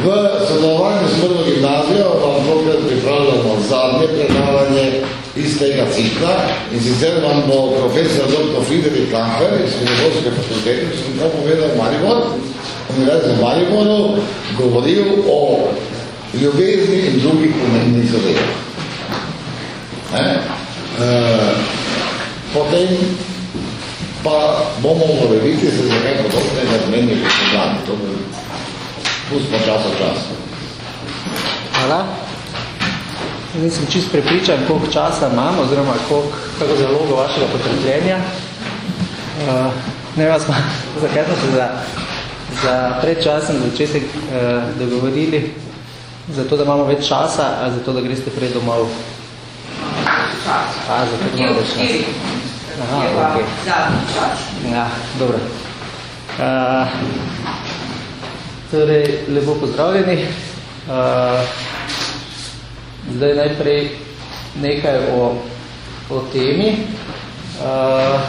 V sodelovanju s prvo gimnazijo vam tokrat pripravljamo zadnje predavanje iz tega cikla in sicer vam bo profesor dr. Friedrich Kamper iz Filozofske fakultete, če sem to povedal Maribor, Univerze v Mariboru, govoril o ljubezni in drugih pomembnih zadevah. E, potem pa bomo morebiti se za kaj podobnega zmenili programi. To bo pustimo čas v čas. Hvala. Nisem čist prepričan, koliko časa imam, oziroma koliko, kako zalogo vašega potrpljenja. Uh, ne vas pa, zakaj smo se za, za predčasen začetek uh, dogovorili, zato da imamo več časa, ali zato da greste prej domov? A, zato da imamo več časa. Aha, ok. Ja, dobro. Uh, torej, lepo pozdravljeni. Uh, zdaj najprej nekaj o, o temi. Uh,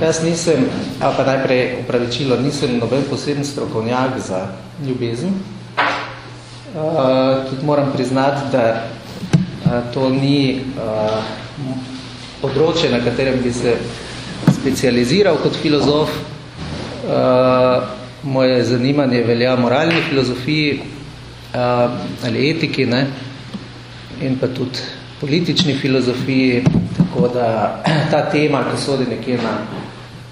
jaz nisem, a pa najprej upravičilo, nisem noben poseben strokovnjak za ljubezen. Uh, tudi moram priznati, da uh, to ni uh, področje, na katerem bi se specializiral kot filozof. Uh, moje zanimanje velja moralni filozofiji uh, ali etiki, ne? in pa tudi politični filozofiji, tako da ta tema, ki sodi nekje na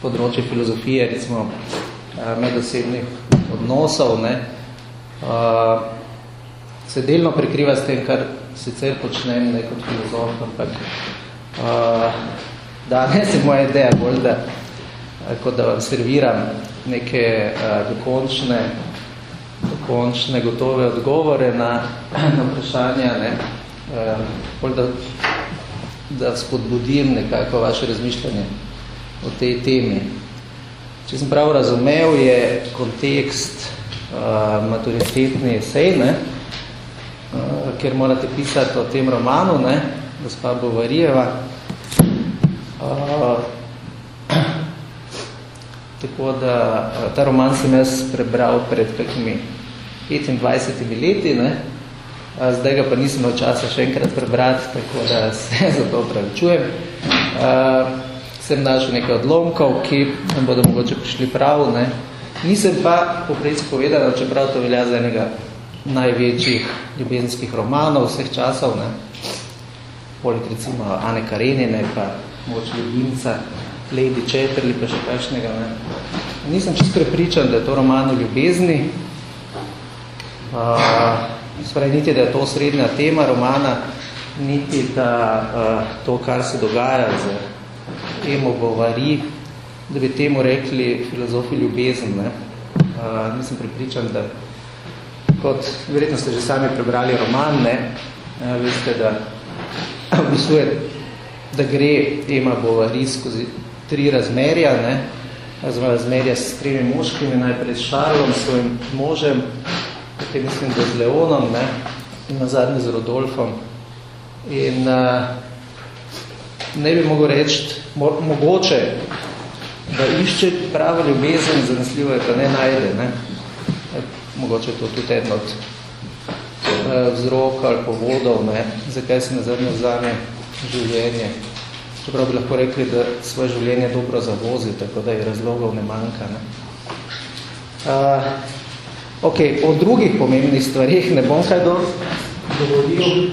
področje filozofije, recimo uh, medosebnih odnosov, ne? Uh, se delno prekriva s tem, kar sicer počnem ne kot filozof, ampak Uh, danes je moja ideja bolj, da, kot da vam serviram neke uh, dokončne, dokončne gotove odgovore na, na vprašanja, ne? Uh, da, da spodbudim nekako vaše razmišljanje o tej temi. Če sem prav razumel, je kontekst uh, maturitetni esej, ne? Uh, ker morate pisati o tem romanu, ne? gospa Bovarijeva. Uh, tako da ta roman sem jaz prebral pred kakimi 25 leti, ne? zdaj ga pa nisem imel časa še enkrat prebrati, tako da se za to pravičujem. Uh, sem našel nekaj odlomkov, ki bodo mogoče prišli prav. Ne? Nisem pa poprej povedal, čeprav to velja za enega največjih ljubezenskih romanov vseh časov, ne? poleg recimo Ane Karenine, pa moč ljubimca, Lady Chatterley, pa še kakšnega. Ne. Nisem čist prepričan, da je to roman o ljubezni. Uh, Spravi, niti, da je to srednja tema romana, niti, da uh, to, kar se dogaja z Emo Bovary, da bi temu rekli filozofi ljubezen. Ne. Uh, nisem prepričan, da kot, verjetno ste že sami prebrali roman, ne, uh, veste, da opisuje, da gre Ema Bovary skozi tri razmerja, ne? razmerja s tremi moškimi, najprej s Šarlom, svojim možem, potem mislim, da z Leonom ne? in nazadnje z Rodolfom. In uh, ne bi mogel reči, mo mogoče, da išče pravo ljubezen, zanesljivo je, pa ne najde. Ne? Mogoče je to tudi eno od uh, vzrok ali povodov, ne? zakaj se nazadnje vzame življenje. Čeprav bi lahko rekli, da svoje življenje dobro zavozi, tako da je razlogov ne manjka. Ne? Uh, ok, o drugih pomembnih stvarih ne bom kaj do, dovolil.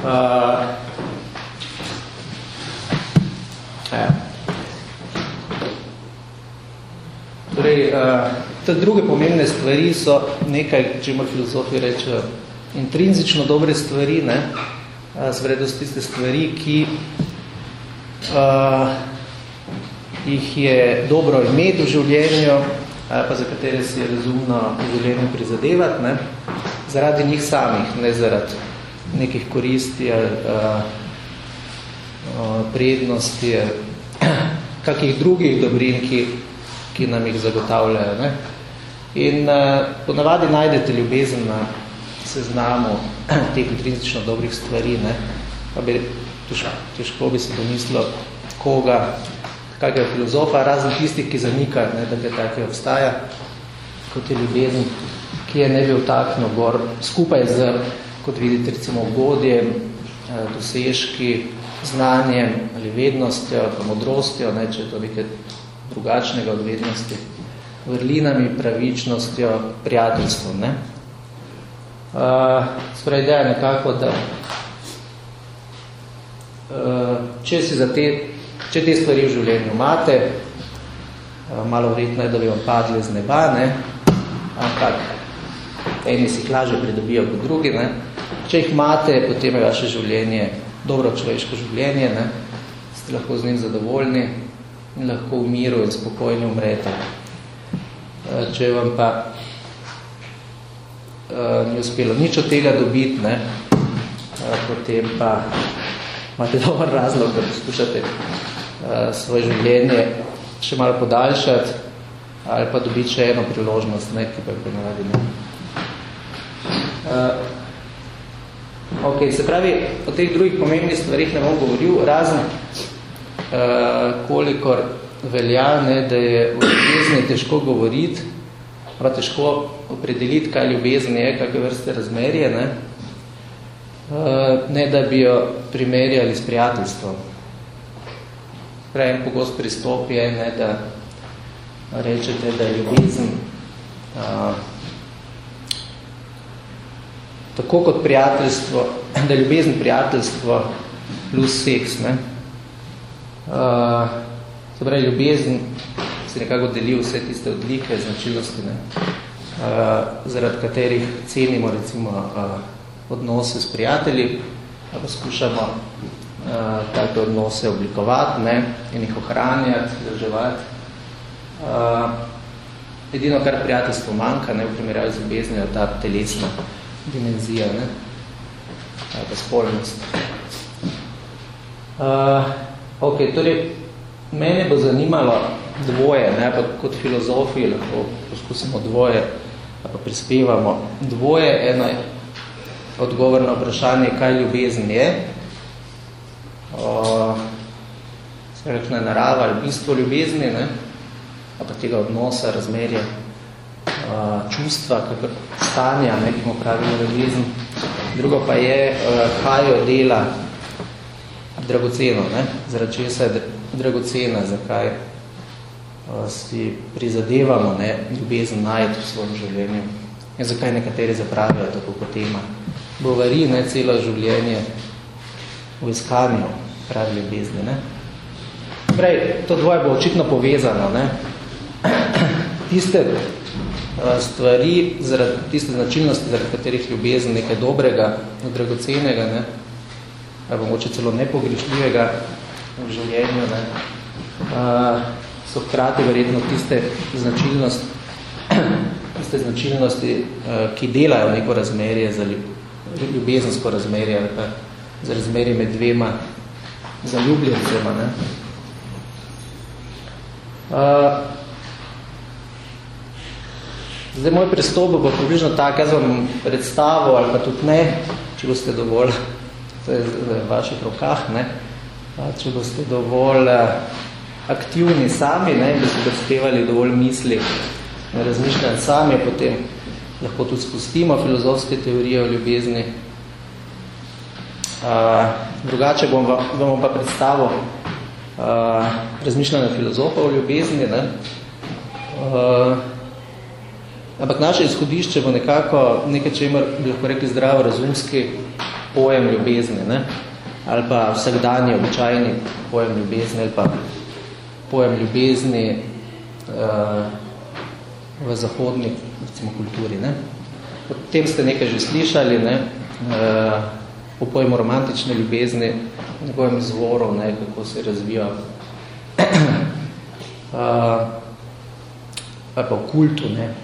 Uh, ja. Torej, uh, te druge pomembne stvari so nekaj, čemer filozofi rečejo, intrinzično dobre stvari, ne? Zvredo so tiste stvari, ki uh, jih je dobro imeti v življenju, uh, pa za katere si je razumno v življenju prizadevati, ne? zaradi njih samih, ne zaradi nekih koristi ali uh, uh, prednosti, kakih drugih dobrin, ki, ki nam jih zagotavljajo. Ne? In uh, ponavadi najdete ljubezen na seznamu teh intrinzično dobrih stvari, ne? pa bi težko, težko bi se domislil koga, kakega filozofa, razen tistih, ki zanika, ne, da ga take obstaja, kot je ljubezen, ki je ne bi vtaknil gor skupaj z, kot vidite, recimo ugodjem, dosežki, znanjem ali vednostjo, pa modrostjo, ne, če je to nekaj drugačnega od vednosti, vrlinami, pravičnostjo, prijateljstvom. Ne. Uh, Sprej ideja nekako, da uh, če, si za te, če te stvari v življenju imate, uh, malo vredno je, da bi vam padli z neba, ne, ampak eni si klaže pridobijo kot drugi, ne, če jih imate, potem je vaše življenje dobro človeško življenje, ne, ste lahko z njim zadovoljni in lahko v miru in spokojni umrete. Če vam pa uh, ni uspelo nič od tega dobiti, ne, uh, potem pa imate dober razlog, da poskušate uh, svoje življenje še malo podaljšati ali pa dobiti še eno priložnost, ne, ki pa je ponavadi ne. Uh, ok, se pravi, o teh drugih pomembnih stvarih ne bom govoril, razen uh, kolikor velja, ne, da je v ljubezni težko govoriti, pa težko opredeliti, kaj ljubezen je, kakve vrste razmerje, ne? Uh, ne da bi jo primerjali s prijateljstvom. Prej pogost pristop je, ne, da rečete, da je ljubezen uh, tako kot prijateljstvo, da je ljubezen prijateljstvo plus seks. Ne? Uh, se pravi, ljubezen si nekako delil vse tiste odlike, značilnosti, ne, zaradi katerih cenimo recimo uh, odnose s prijatelji, pa skušamo uh, take odnose oblikovati ne, in jih ohranjati, zdrževati. Edino, kar prijateljstvo manjka, ne, v primerjavi z ljubeznijo, ta telesna dimenzija, ne, ta spolnost. Uh, ok, torej, mene bo zanimalo, dvoje, ne, pa kot filozofi lahko poskusimo dvoje, pa prispevamo dvoje, eno je odgovor na vprašanje, kaj ljubezen je, o, se rekne narava ali bistvo ljubezni, ne, pa tega odnosa, razmerja, o, čustva, kakor stanja, ne, ki mu pravimo ljubezen. Drugo pa je, kaj jo dela dragoceno, ne, zaradi česa je dragocena, zakaj si prizadevamo ne, ljubezen najti v svojem življenju. In zakaj nekateri zapravijo tako kot tema. Bovari ne, celo življenje v iskanju pravi ljubezni. Ne. Prej, to dvoje bo očitno povezano. Ne. Tiste stvari, zaradi, tiste značilnosti, zaradi katerih ljubezen nekaj dobrega, dragocenega, ne, ali mogoče celo nepogrešljivega v življenju, ne, so hkrati verjetno tiste značilnosti, tiste značilnosti, eh, ki delajo neko razmerje za ljubezensko razmerje ali pa za razmerje med dvema zaljubljencema. Ne? Uh, zdaj, moj pristop bo približno tak, jaz vam predstavo ali pa tudi ne, če boste dovolj, to je v vaših rokah, ne? če boste dovolj aktivni sami, ne, da so prispevali dovolj misli razmišljali sami, potem lahko tudi spustimo filozofske teorije o ljubezni. Uh, drugače bom vam pa predstavil uh, razmišljanje filozofa o ljubezni. Ne. Uh, ampak naše izhodišče bo nekako nekaj, čemer bi lahko rekli zdravo razumski pojem ljubezni, ne. ali pa vsakdanji, običajni pojem ljubezni, ali pa pojem ljubezni uh, v zahodni recimo, kulturi. Ne? O tem ste nekaj že slišali, ne? Uh, o pojemu romantične ljubezni, njegovem izvoru, ne? kako se razvija uh, pa pa o kultu ne?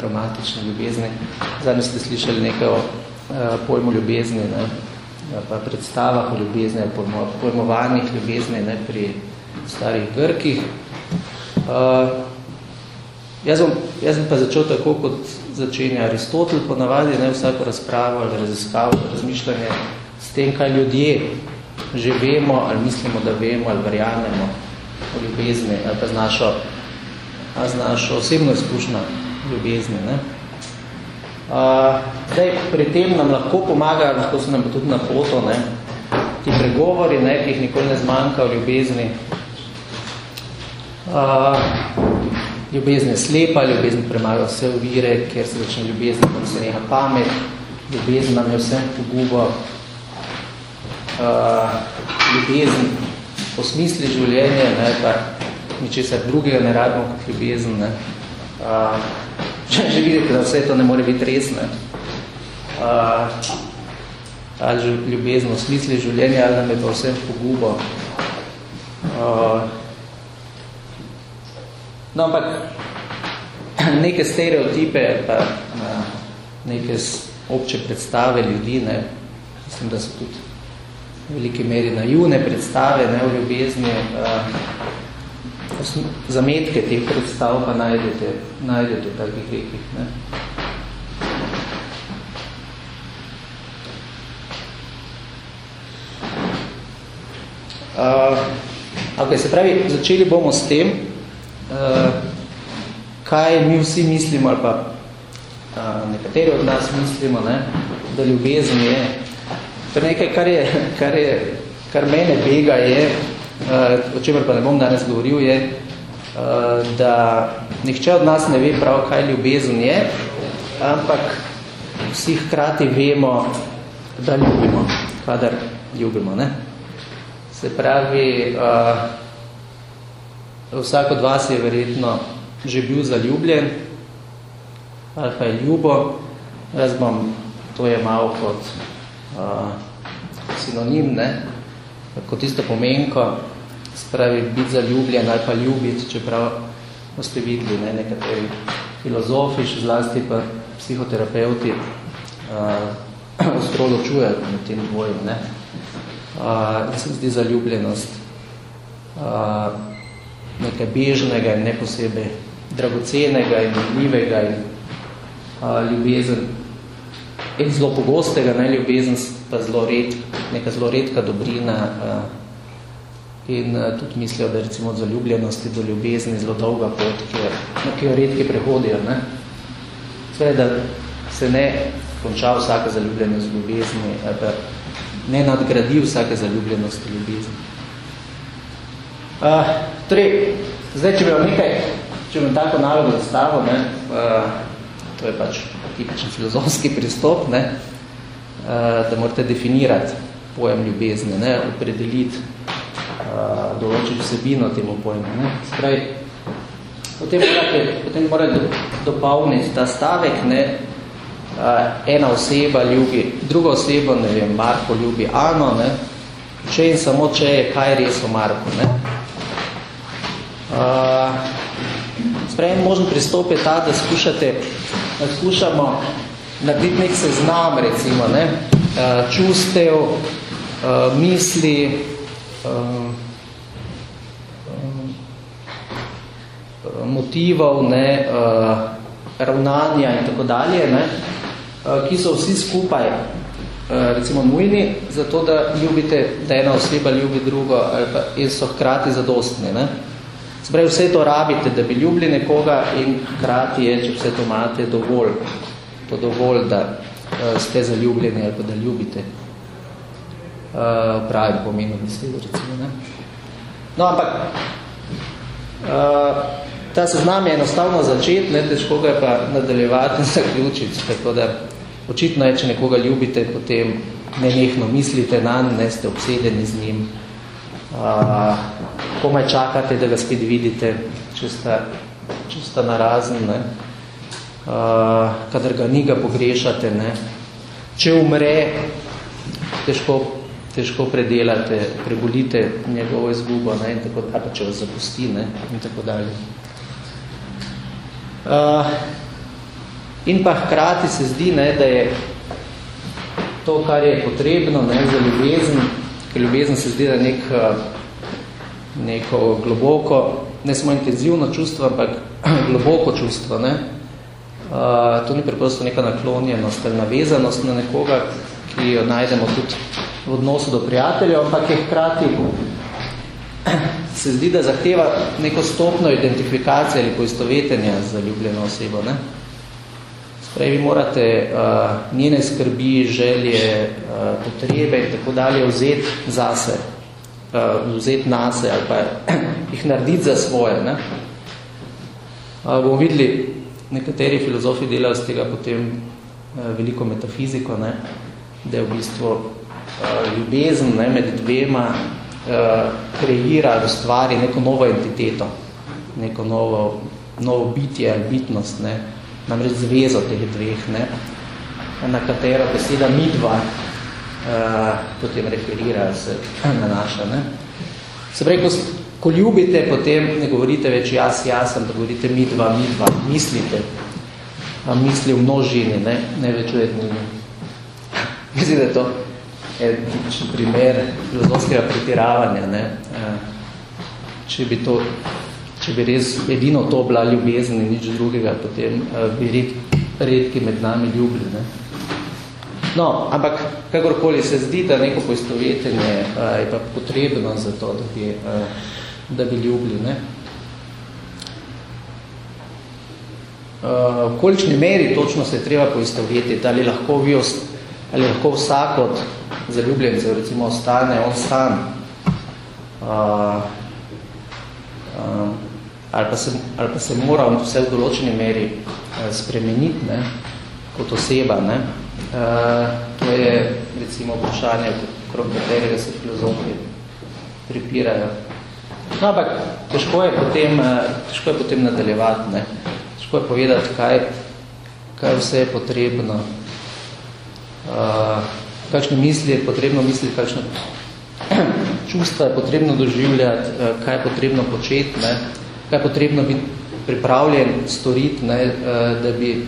romantične ljubezni. Zadnji ste slišali nekaj o uh, pojmu ljubezni, ne? pa predstavah o ljubezni, pojmo, pojmovanjih ljubezni ne? pri starih Grkih. Uh, jaz, bom, jaz bom pa začel tako, kot začenja Aristotel ponavadi, ne vsako razpravo ali raziskavo, razmišljanje s tem, kaj ljudje že vemo ali mislimo, da vemo ali verjamemo o ljubezni ali pa z našo, z našo osebno izkušnjo ljubezni. Ne? Uh, zdaj, pri tem nam lahko pomaga, lahko se nam tudi na foto, ne, ti pregovori, ne, ki jih nikoli ne zmanjka v ljubezni. Ljubezen je slepa, ljubezen premaga vse ovire, ker se začne ljubezen, pa se neha pamet, ljubezen nam je vsem pogubo. Uh, ljubezen osmisli življenje, ne, kar ničesar drugega ne rabimo kot ljubezen. Ne. Uh, že, vidite, da vse to ne more biti res. Ne. Uh, ali ljubezen osmisli življenje, ali nam je to vsem pogubo. Uh, no, ampak neke stereotipe, pa neke obče predstave ljudi, ne, mislim, da so tudi v veliki meri naivne predstave ne, v ljubezni, uh, zametke teh predstav pa najdete, najdete v takih rekih. Ne. Uh, okay, se pravi, začeli bomo s tem, kaj mi vsi mislimo, ali pa uh, nekateri od nas mislimo, ne, da ljubezen je. To nekaj, kar, je, kar, je, kar mene bega je, uh, o čemer pa ne bom danes govoril, je, uh, da nihče od nas ne ve prav, kaj ljubezen je, ampak vsi hkrati vemo, da ljubimo, kadar ljubimo. Ne? Se pravi, uh, vsak od vas je verjetno že bil zaljubljen, ali pa je ljubo. Jaz bom to je malo kot uh, sinonim, ne? kot isto pomenko, spravi biti zaljubljen ali pa ljubiti, čeprav boste videli ne? nekateri filozofi, še zlasti pa psihoterapeuti, uh, ostro ločujejo med tem dvojem. Ne? Uh, se zdi zaljubljenost uh, nekaj bežnega in ne posebej dragocenega in ljubivega in uh, ljubezen in zelo pogostega, ne ljubezen pa zelo red, neka zelo redka dobrina uh, in uh, tudi mislijo, da recimo od zaljubljenosti do ljubezni zelo dolga pot, ki jo, ki jo redki prehodijo. Ne? Sve, da se ne konča vsaka zaljubljenost ljubezni, pa ne nadgradi vsake zaljubljenosti ljubezni. Uh, torej, zdaj, če bi vam nekaj, če bi tako nalogo zastavil, ne, uh, to je pač tipičen filozofski pristop, ne, uh, da morate definirati pojem ljubezne, ne, opredeliti, uh, določiti vsebino temu pojmu. Ne. Spravi, potem morate, potem morate dopolniti ta stavek, ne, Uh, ena oseba ljubi, druga oseba, ne vem, Marko ljubi Ano, ne, če in samo če je kaj res o Marku, ne. Uh, Sprejem možen pristop je ta, da skušate, da skušamo narediti nek seznam, recimo, ne, uh, čustev, uh, misli, uh, uh, motivov, ne, uh, ravnanja in tako dalje, ne, ki so vsi skupaj recimo nujni, zato da ljubite, da ena oseba ljubi drugo in so hkrati zadostni. Ne? Spravi, vse to rabite, da bi ljubili nekoga in hkrati je, če vse to imate, dovolj, to dovolj, da ste zaljubljeni ali pa da ljubite v pravim pomenu besede, recimo. Ne? No, ampak ta seznam je enostavno začeti, ne, težko ga je pa nadaljevati in zaključiti, tako da Očitno je, če nekoga ljubite, potem nenehno mislite nanj, ne ste obsedeni z njim. Uh, komaj čakate, da ga spet vidite, če sta, če sta narazen, ne. Uh, kadar ga ni, ga pogrešate. Ne. Če umre, težko, težko predelate, prebolite njegovo izgubo, ne, in tako, ali pa če vas zapusti, ne, in tako dalje. Uh, In pa hkrati se zdi, ne, da je to, kar je potrebno ne, za ljubezen, ker ljubezen se zdi, da nek, neko globoko, ne samo intenzivno čustvo, ampak globoko čustvo. Ne. Uh, to ni preprosto neka naklonjenost ali navezanost na nekoga, ki jo najdemo tudi v odnosu do prijateljev, ampak je hkrati se zdi, da zahteva neko stopno identifikacije ali poistovetenja za ljubljeno osebo. Ne. Prej vi morate uh, njene skrbi, želje, uh, potrebe in tako dalje vzeti zase, uh, vzeti nase ali pa jih narediti za svoje. Ne? Uh, bomo videli, nekateri filozofi delajo z tega potem uh, veliko metafiziko, ne? da je v bistvu uh, ljubezen ne, med dvema uh, kreira, ustvari neko novo entiteto, neko novo, novo bitje ali bitnost, ne? Namreč zvezo teh dveh, ne? na katero beseda midva uh, potem referira, se nanaša. Ne? Se pravi, ko, ko ljubite, potem ne govorite več jaz, jaz, da govorite midva, midva, mislite, a misli v množini, ne, ne več v ednini. Mislim, da je to tipičen primer filozofskega pretiravanja. Ne? Če bi to če bi res edino to bila ljubezen in nič drugega, potem uh, bi red, redki med nami ljubili. Ne? No, ampak kakorkoli se zdi, da neko poistovetenje uh, je pa potrebno za to, da bi, uh, da bi ljubili. Ne? Uh, v količni meri točno se je treba poistovetiti, ali lahko, vi ost, ali lahko vsak od zaljubljencev recimo ostane on sam. Uh, um, ali pa se, ali pa se mora vse v določeni meri uh, spremeniti ne, kot oseba. Ne. Uh, to je recimo vprašanje, krog katerega se filozofi pripirajo. No, ampak težko je potem, uh, težko je potem nadaljevati, ne. težko je povedati, kaj, kaj vse je potrebno, uh, kakšne misli je potrebno misliti, kakšne čustva je potrebno doživljati, uh, kaj je potrebno početi, ne kaj je potrebno biti pripravljen storiti, ne, eh, da bi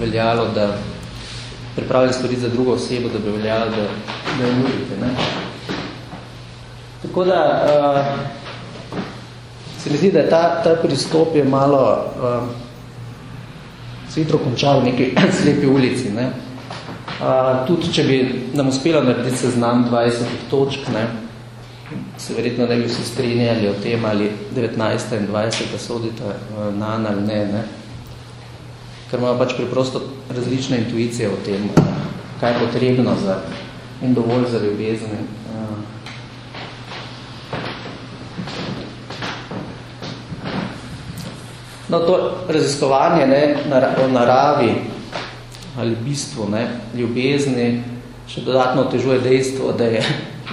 veljalo, da pripravljen storiti za drugo osebo, da bi veljalo, da, da jo ljubite. Ne. Tako da uh, se mi zdi, da ta, ta pristop je malo uh, svitro končal v neki slepi ulici. Ne. Uh, tudi, če bi nam uspelo narediti seznam 20 točk, ne, se verjetno ne bi vsi strinjali o tem, ali 19. in 20. sodita eh, na ali ne, ne. Ker imamo pač preprosto različne intuicije o tem, eh, kaj je potrebno za in dovolj za ljubezen. Eh. No, to raziskovanje ne, o naravi ali bistvu ne, ljubezni še dodatno otežuje dejstvo, da je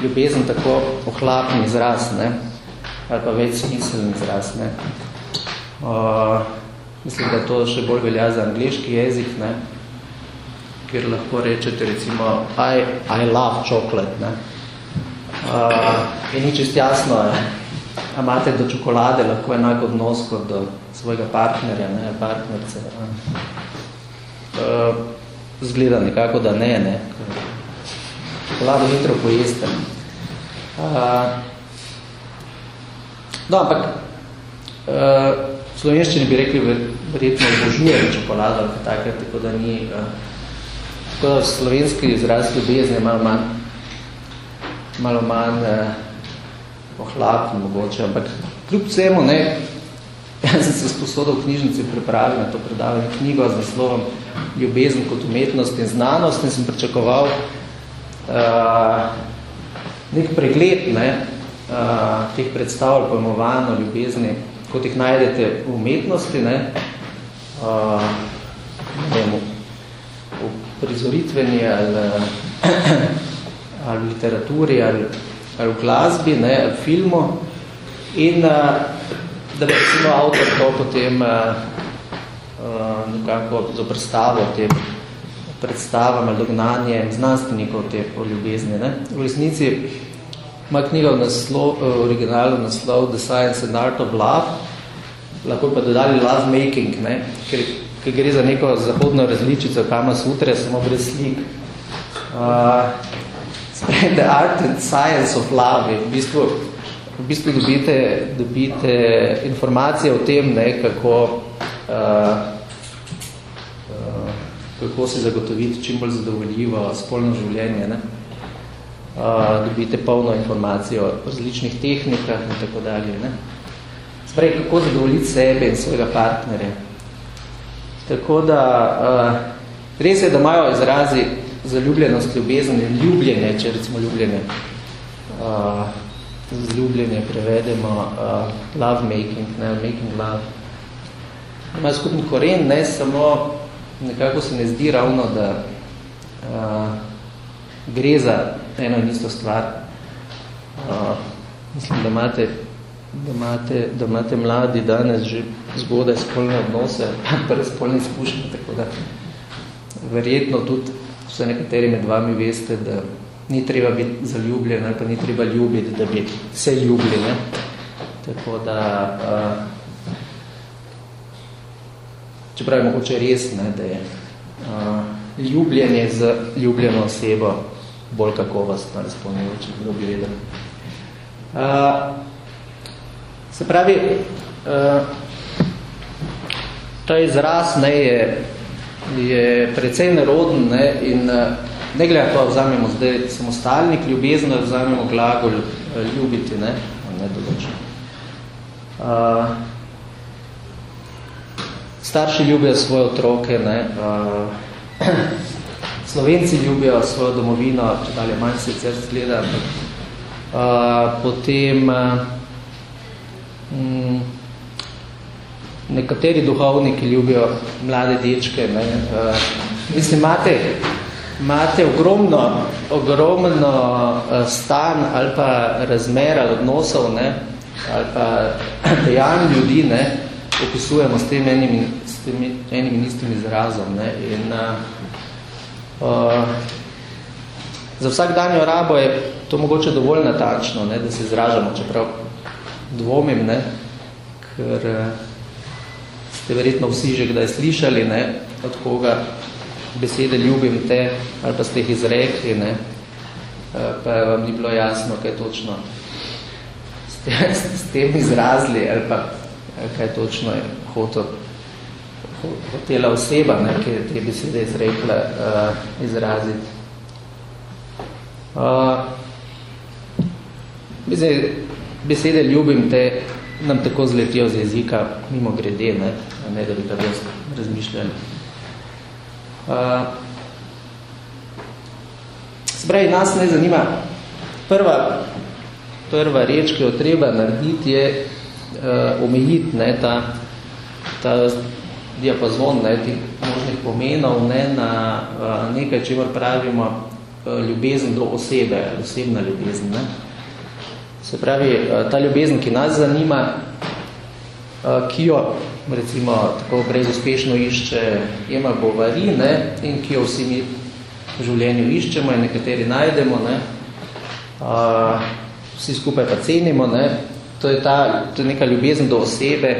ljubezen tako ohlapen izraz, ne? ali pa več smiseln izraz. Ne? Uh, mislim, da to še bolj velja za angliški jezik, ne? kjer lahko rečete recimo I, I love chocolate. Ne? Uh, in ni čist jasno, a imate do čokolade lahko enako odnos kot do svojega partnerja, ne? partnerce. Uh, zgleda nekako, da ne, ne? Čokolado hitro pojeste. Uh, no, ampak uh, v slovenščini bi rekli, verjetno obožujem čokolado, takrat, tako da ni uh, tako da slovenski izraz ljubezni je malo manj malo manj uh, ohlapen mogoče, ampak kljub vsemu, ne, jaz sem se sposodil v knjižnici pripravil na to predavanje knjigo z naslovom Ljubezen kot umetnost in znanost in sem pričakoval nek pregled ne, uh, teh predstav ali pojmovanj o ljubezni, kot jih najdete v umetnosti, ne, uh, ne vem, v, prizoritveni ali, ali v literaturi ali, ali v glasbi, ne, ali v filmu. In uh, da bi recimo avtor to potem uh, uh, nekako zoprstavo tem predstavam ali dognanjem znanstvenikov te o ljubezni. Ne? V resnici ima knjiga v naslov, eh, originalu naslov The Science and Art of Love, lahko pa dodali Love Making, ne? Ker, ker gre za neko zahodno različico Kama Sutra, samo brez slik. Uh, The Art and Science of Love v bistvu, v bistvu dobite, dobite informacije o tem, ne, kako uh, kako si zagotoviti čim bolj zadovoljivo spolno življenje. Ne? Uh, dobite polno informacijo o različnih tehnikah in tako dalje. Ne? Sprej, kako zadovoljiti sebe in svojega partnerja. Tako da uh, Res je, da imajo izrazi zaljubljenost, ljubezen in ljubljenje, če recimo ljubljenje, uh, zljubljenje prevedemo uh, love making, ne, making love. Imajo skupni koren, ne samo, nekako se ne zdi ravno, da uh, gre za eno in isto stvar. Uh, mislim, da imate, da, imate, da imate mladi danes že zgodaj spolne odnose, pa spolne izkušnje, tako da verjetno tudi vse nekateri med vami veste, da ni treba biti zaljubljen ali pa ni treba ljubiti, da bi se ljubili. Ne? Tako da, uh, čeprav je mogoče res, ne, da je uh, ljubljenje z ljubljeno osebo bolj kakovostno razpolnjujoče, kdo bi vedel. Uh, se pravi, uh, ta izraz ne, je je precej neroden ne, in ne gleda to, vzamemo zdaj samostalnik ljubezno, vzamemo glagol ljubiti, ne, ne določen. Uh, starši ljubijo svoje otroke, ne, uh, slovenci ljubijo svojo domovino, če dalje manj sicer zgleda, uh, potem uh, mm, nekateri duhovniki ljubijo mlade dečke. Ne? Uh, mislim, imate, imate ogromno, ogromno uh, stan ali pa razmer ali odnosov ne? ali pa dejanj ljudi ne? opisujemo s tem enim, s tem enim in istim izrazom. Ne? In, uh, uh, za vsak danjo rabo je to mogoče dovolj natančno, ne? da se izražamo, čeprav dvomim, ne? ker uh, ste verjetno vsi že kdaj slišali, ne, od koga besede ljubim te, ali pa ste jih izrekli, ne, eh, pa vam ni bilo jasno, kaj točno ste s tem izrazili, ali pa kaj točno je hotel, hotela oseba, ne, ki je te besede izrekla, uh, izraziti. Uh, besede ljubim te nam tako zletijo z jezika, mimo grede, ne, ne da bi ga dost razmišljali. Uh, Spravi, nas ne zanima, prva, prva reč, ki jo treba narediti, je uh, omejiti ne, ta, ta diapazon ne, tih možnih pomenov ne, na uh, nekaj, čemer pravimo uh, ljubezen do osebe, osebna ljubezen. Ne. Se pravi, uh, ta ljubezen, ki nas zanima, uh, ki jo recimo tako brezuspešno išče Ema Bovary, ne, in ki jo vsi mi v življenju iščemo in nekateri najdemo, ne, a, vsi skupaj pa cenimo, ne, to je, ta, to je neka ljubezen do osebe,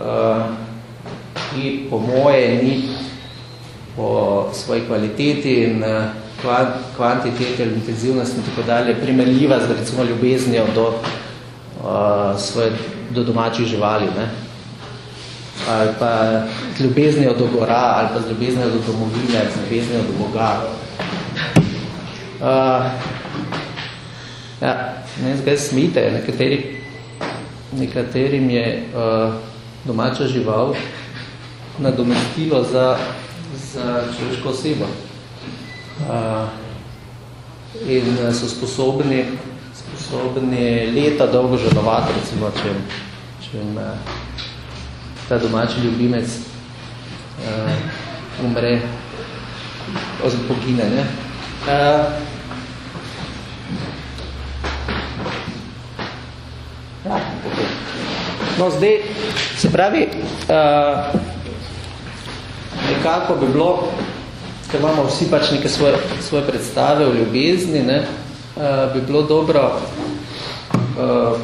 a, ki po moje ni po svoji kvaliteti in kvantiteti ali intenzivnosti in tako dalje primerljiva z recimo ljubeznijo do, a, svoje, do domačih živali. Ne ali pa z ljubeznijo do gora, ali pa z ljubeznijo do domovine, z ljubeznijo do Boga. Uh, ja, ne zgaj smite, nekateri, nekaterim je uh, domača žival nadomestilo za, za človeško osebo. Uh, in so sposobni, sposobni leta dolgo žalovati, recimo, če, če jim ta domači ljubimec uh, umre oziroma pogine. Ne? Uh, ja, no, zdaj, se pravi, uh, nekako bi bilo, ker imamo vsi pač neke svoje, svoje predstave o ljubezni, ne, uh, bi bilo dobro uh,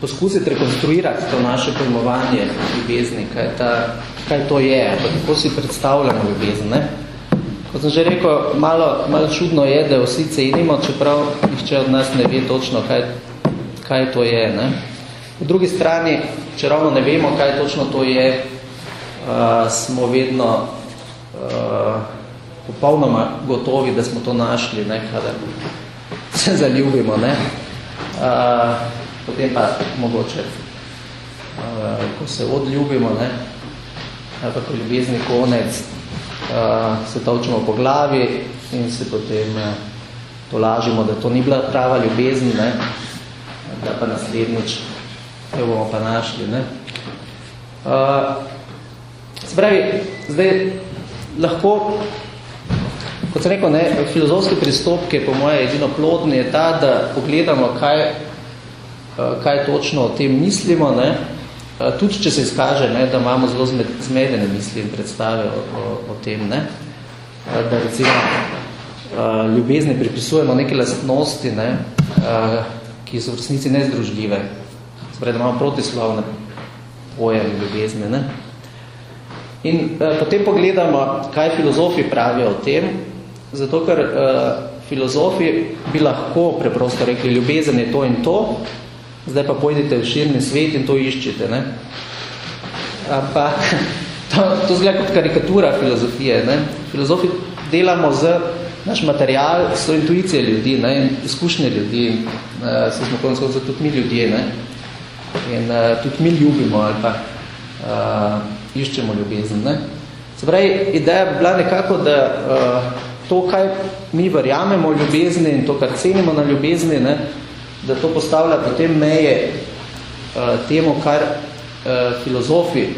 poskusiti rekonstruirati to naše pojmovanje ljubezni, kaj, ta, kaj to je, kako si predstavljamo ljubezen. Ne? Kot sem že rekel, malo, malo čudno je, da vsi cenimo, čeprav nihče od nas ne ve točno, kaj, kaj to je. Ne? Po drugi strani, če ravno ne vemo, kaj točno to je, uh, smo vedno uh, popolnoma gotovi, da smo to našli, ne, kada se zaljubimo. Ne? Uh, potem pa mogoče, uh, ko se odljubimo, ne, ali pa ko ljubezni konec, uh, se točimo po glavi in se potem uh, tolažimo, da to ni bila prava ljubezen, ne? da pa naslednjič jo bomo pa našli. Ne? Uh, spravi, zdaj lahko, kot sem rekel, ne, filozofski pristop, ki je po moje edino plodni, je ta, da pogledamo, kaj, uh, kaj točno o tem mislimo, ne? Uh, tudi če se izkaže, ne, da imamo zelo zmedene misli in predstave o, o, o tem, ne? Uh, da recimo ljubezni pripisujemo neke lastnosti, ne? Ki so v resnici nezdružljive. Sprej, da imamo protislovne pojem ljubezni. Ne? In eh, potem pogledamo, kaj filozofi pravijo o tem, zato ker eh, filozofi bi lahko preprosto rekli, ljubezen je to in to, zdaj pa pojdite v širni svet in to iščite. Ne? Ampak to, to zgleda kot karikatura filozofije. Ne? Filozofi delamo z naš material so intuicije ljudi, ne, izkušnje ljudi, uh, so smo konec tudi mi ljudje, ne, in uh, tudi mi ljubimo ali pa uh, iščemo ljubezen, ne. Se pravi, ideja bi bila nekako, da uh, to, kaj mi verjamemo v ljubezni in to, kar cenimo na ljubezni, ne, da to postavlja potem meje uh, temu, kar uh, filozofi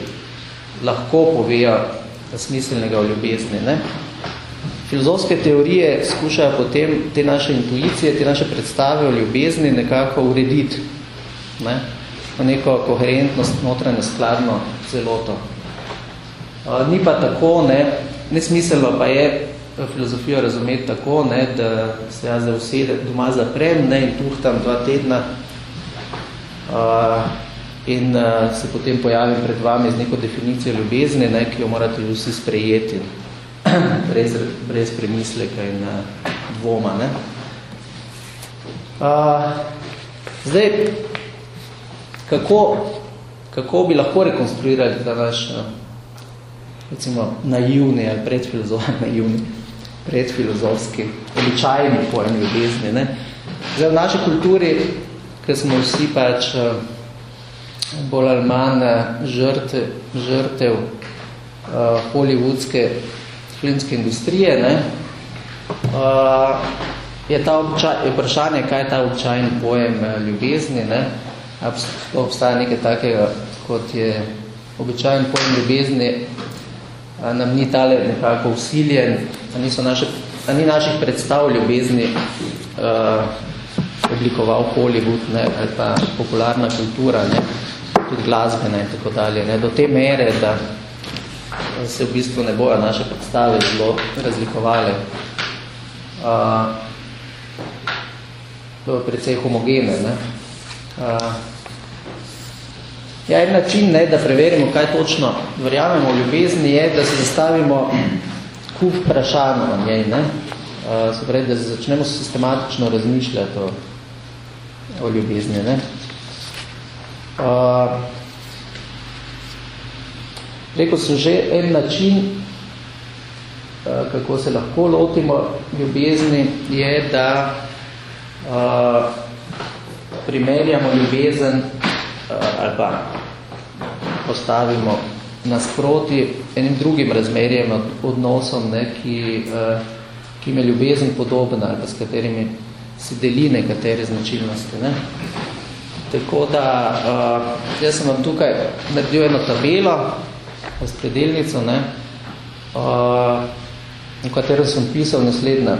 lahko povejo smiselnega v ljubezni, ne. Filozofske teorije skušajo potem te naše intuicije, te naše predstave o ljubezni nekako urediti ne? Na neko koherentnost, notranje skladno celoto. Ni pa tako, ne, nesmiselno pa je filozofijo razumeti tako, ne, da se jaz zdaj vsede, doma zaprem ne, in tuhtam dva tedna uh, in uh, se potem pojavim pred vami z neko definicijo ljubezni, ne, ki jo morate vsi sprejeti brez, brez premisleka in uh, dvoma. Ne? Uh, zdaj, kako, kako bi lahko rekonstruirali ta naš uh, recimo, naivni ali predfilozofski, naivni, predfilozofski, običajni pojem ljubezni. Ne? Zdaj, v naši kulturi, ker smo vsi pač uh, bolj ali manj žrte, žrtev uh, hollywoodske filmske industrije, ne, uh, je ta občaj, je vprašanje, kaj je ta občajni pojem eh, ljubezni, ne, obstaja nekaj takega, kot je običajen pojem ljubezni, a nam ni tale nekako usiljen, a, niso naše, a ni naših predstav ljubezni uh, oblikoval Hollywood, ne, ali pa popularna kultura, ne, tudi glasbena in tako dalje, ne, do te mere, da se v bistvu ne bojo naše predstave zelo razlikovale. Uh, precej homogene. Ne? Uh, ja, en način, ne, da preverimo, kaj točno verjamemo v ljubezni, je, da se zastavimo kup vprašanj o njej. Ne? Uh, se pravi, da začnemo sistematično razmišljati o, o ljubezni. Ne? Uh, Rekel sem že en način, eh, kako se lahko lotimo ljubezni, je, da uh, primerjamo ljubezen uh, ali pa postavimo nasproti enim drugim razmerjem odnosom, ne, ki, uh, ki ima ljubezen podobna ali pa s katerimi se deli nekatere značilnosti. Ne. Tako da, uh, jaz sem vam tukaj naredil eno tabelo, razpredelnico, ne, uh, v katero sem pisal naslednja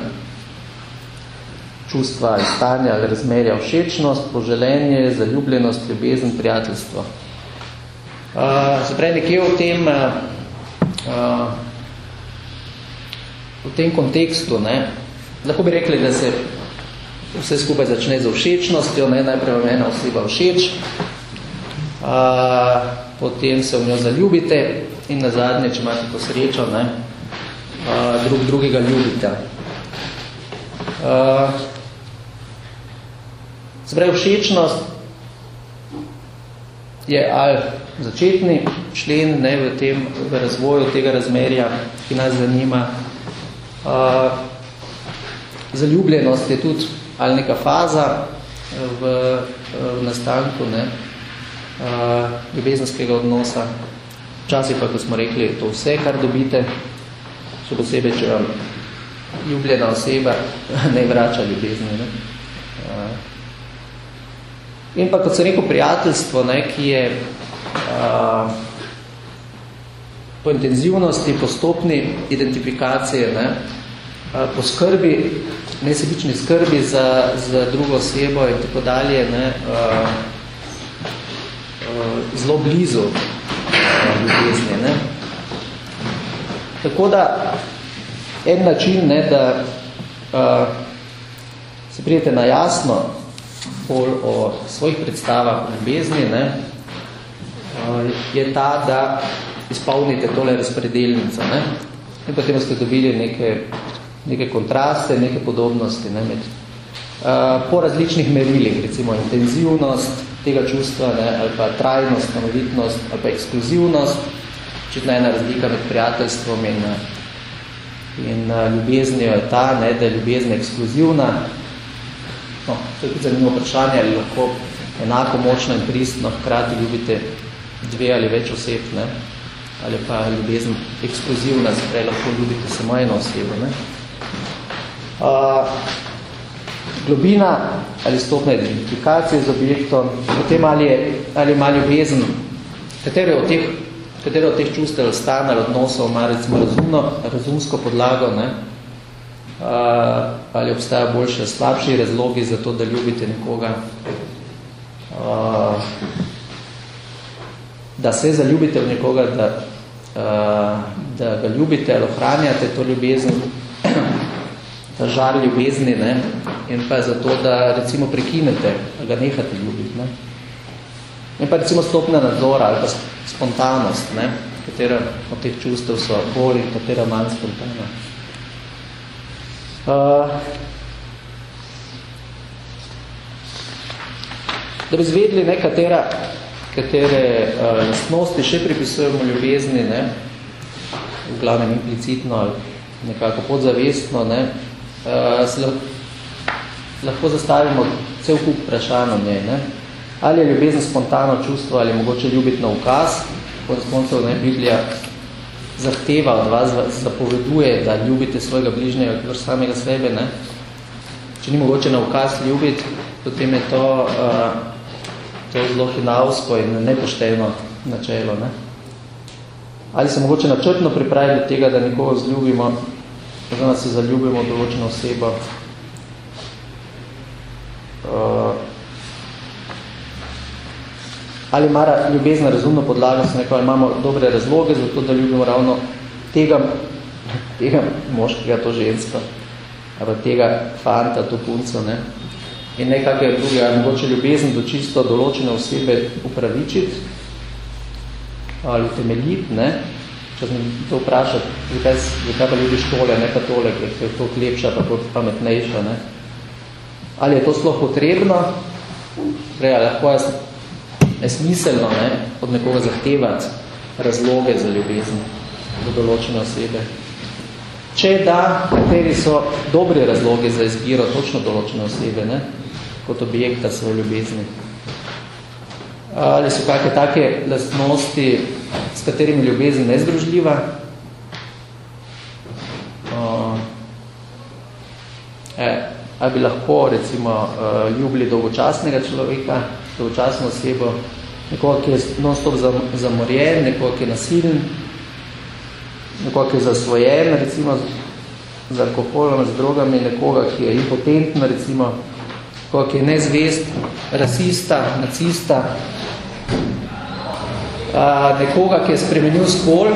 čustva ali stanja ali razmerja všečnost, poželenje, zaljubljenost, ljubezen, prijateljstvo. Uh, se pravi, nekje v tem, uh, v tem kontekstu, ne, lahko bi rekli, da se vse skupaj začne z všečnostjo, ne, najprej vam ena oseba všeč, uh, potem se v njo zaljubite in na zadnje, če imate to srečo, ne, uh, drug drugega ljubite. Uh, Zdaj, všečnost je ali začetni člen ne, v, tem, v razvoju tega razmerja, ki nas zanima. Uh, zaljubljenost je tudi ali neka faza v, v nastanku ne, uh, ljubezenskega odnosa. Včasih pa, ko smo rekli, to vse, kar dobite, še posebej, če vam ljubljena oseba ne vrača ljubezni. Ne? In pa, kot sem rekel, prijateljstvo, ne, ki je a, po intenzivnosti, po stopni identifikacije, ne, a, po skrbi, nesebični skrbi za, za drugo osebo in tako dalje, ne, a, a, zelo blizu ljubezni. Ne. Tako da, en način, ne, da a, se prijete na jasno pol o svojih predstavah ljubezni, ne, je ta, da izpolnite tole razpredelnico. Ne. In potem ste dobili neke, neke kontraste, neke podobnosti ne, med, uh, po različnih merilih, recimo intenzivnost tega čustva, ne, ali pa trajnost, stanovitnost, ali pa ekskluzivnost, očitno ena razlika med prijateljstvom in, in uh, ljubeznijo je ta, ne, da je ljubezen ekskluzivna, No, to je tudi zanimivo vprašanje, ali lahko enako močno in pristno hkrati ljubite dve ali več oseb, ne? ali pa ljubezen ekskluzivna, sprej lahko ljubite samo eno osebo. Ne? Uh, globina ali stopna identifikacije z objektom, potem ali, je, ali ima ljubezen, katere od teh, katere od teh čustev stane odnosov ima recimo razumno, razumsko podlago, ne? Ali obstaja boljše, slabši razlogi za to, da ljubite nekoga, da se zaljubite v nekoga, da, da ga ljubite ali ohranjate to ljubezen, ta žar ljubezni, ne? in pa zato, da recimo prekinete, da ga nehate ljubiti. Ne? In pa recimo stopna nadzora ali pa spontanost, ne? katera od teh čustev so bolj in katera manj spontana. Uh, da bi zvedli nekatera, katere uh, lastnosti še pripisujemo ljubezni, ne, v glavnem implicitno nekako podzavestno, ne, uh, se lahko zastavimo cel kup vprašanj o njej. Ne. Ali je ljubezen spontano čustvo, ali je mogoče ljubiti na ukaz, konec koncev ne, Biblija zahteva od vas, zapoveduje, da ljubite svojega bližnjega, kot samega sebe, ne? Če ni mogoče na ukaz ljubiti, potem je to, uh, to zelo hinavsko in nepošteno načelo, ne? Ali se mogoče načrtno pripraviti do tega, da nekoga zljubimo, oziroma se zaljubimo določeno osebo. Uh, ali ima ljubezna razumno podlago, se nekaj, imamo dobre razloge za to, da ljubimo ravno tega, tega moškega, to žensko, ali tega fanta, to punco, ne? in nekakve druge, ali mogoče ljubezen do čisto določene osebe upravičiti, ali utemeljiti, ne? če sem to vprašati, zakaj, zakaj pa ljubiš tole, ne pa tole, ker je to lepša, pa pametnejša, ne? ali je to sploh potrebno, prej, lahko jaz je smiselno ne, od nekoga zahtevati razloge za ljubezen do določene osebe. Če da, kateri so dobri razloge za izbiro točno določene osebe, ne, kot objekta svoje ljubezni. Ali so kakve take lastnosti, s katerimi ljubezen ne združljiva? Uh, eh, ali bi lahko, recimo, uh, ljubili dolgočasnega človeka, dolgočasno osebo, nekoga, ki je non-stop zamorjen, nekoga, ki je nasilen, nekoga, ki je zasvojen, recimo z alkoholom, z drogami, nekoga, ki je impotentno, recimo, nekoga, ki je nezvest, rasista, nacista, a, nekoga, ki je spremenil spol,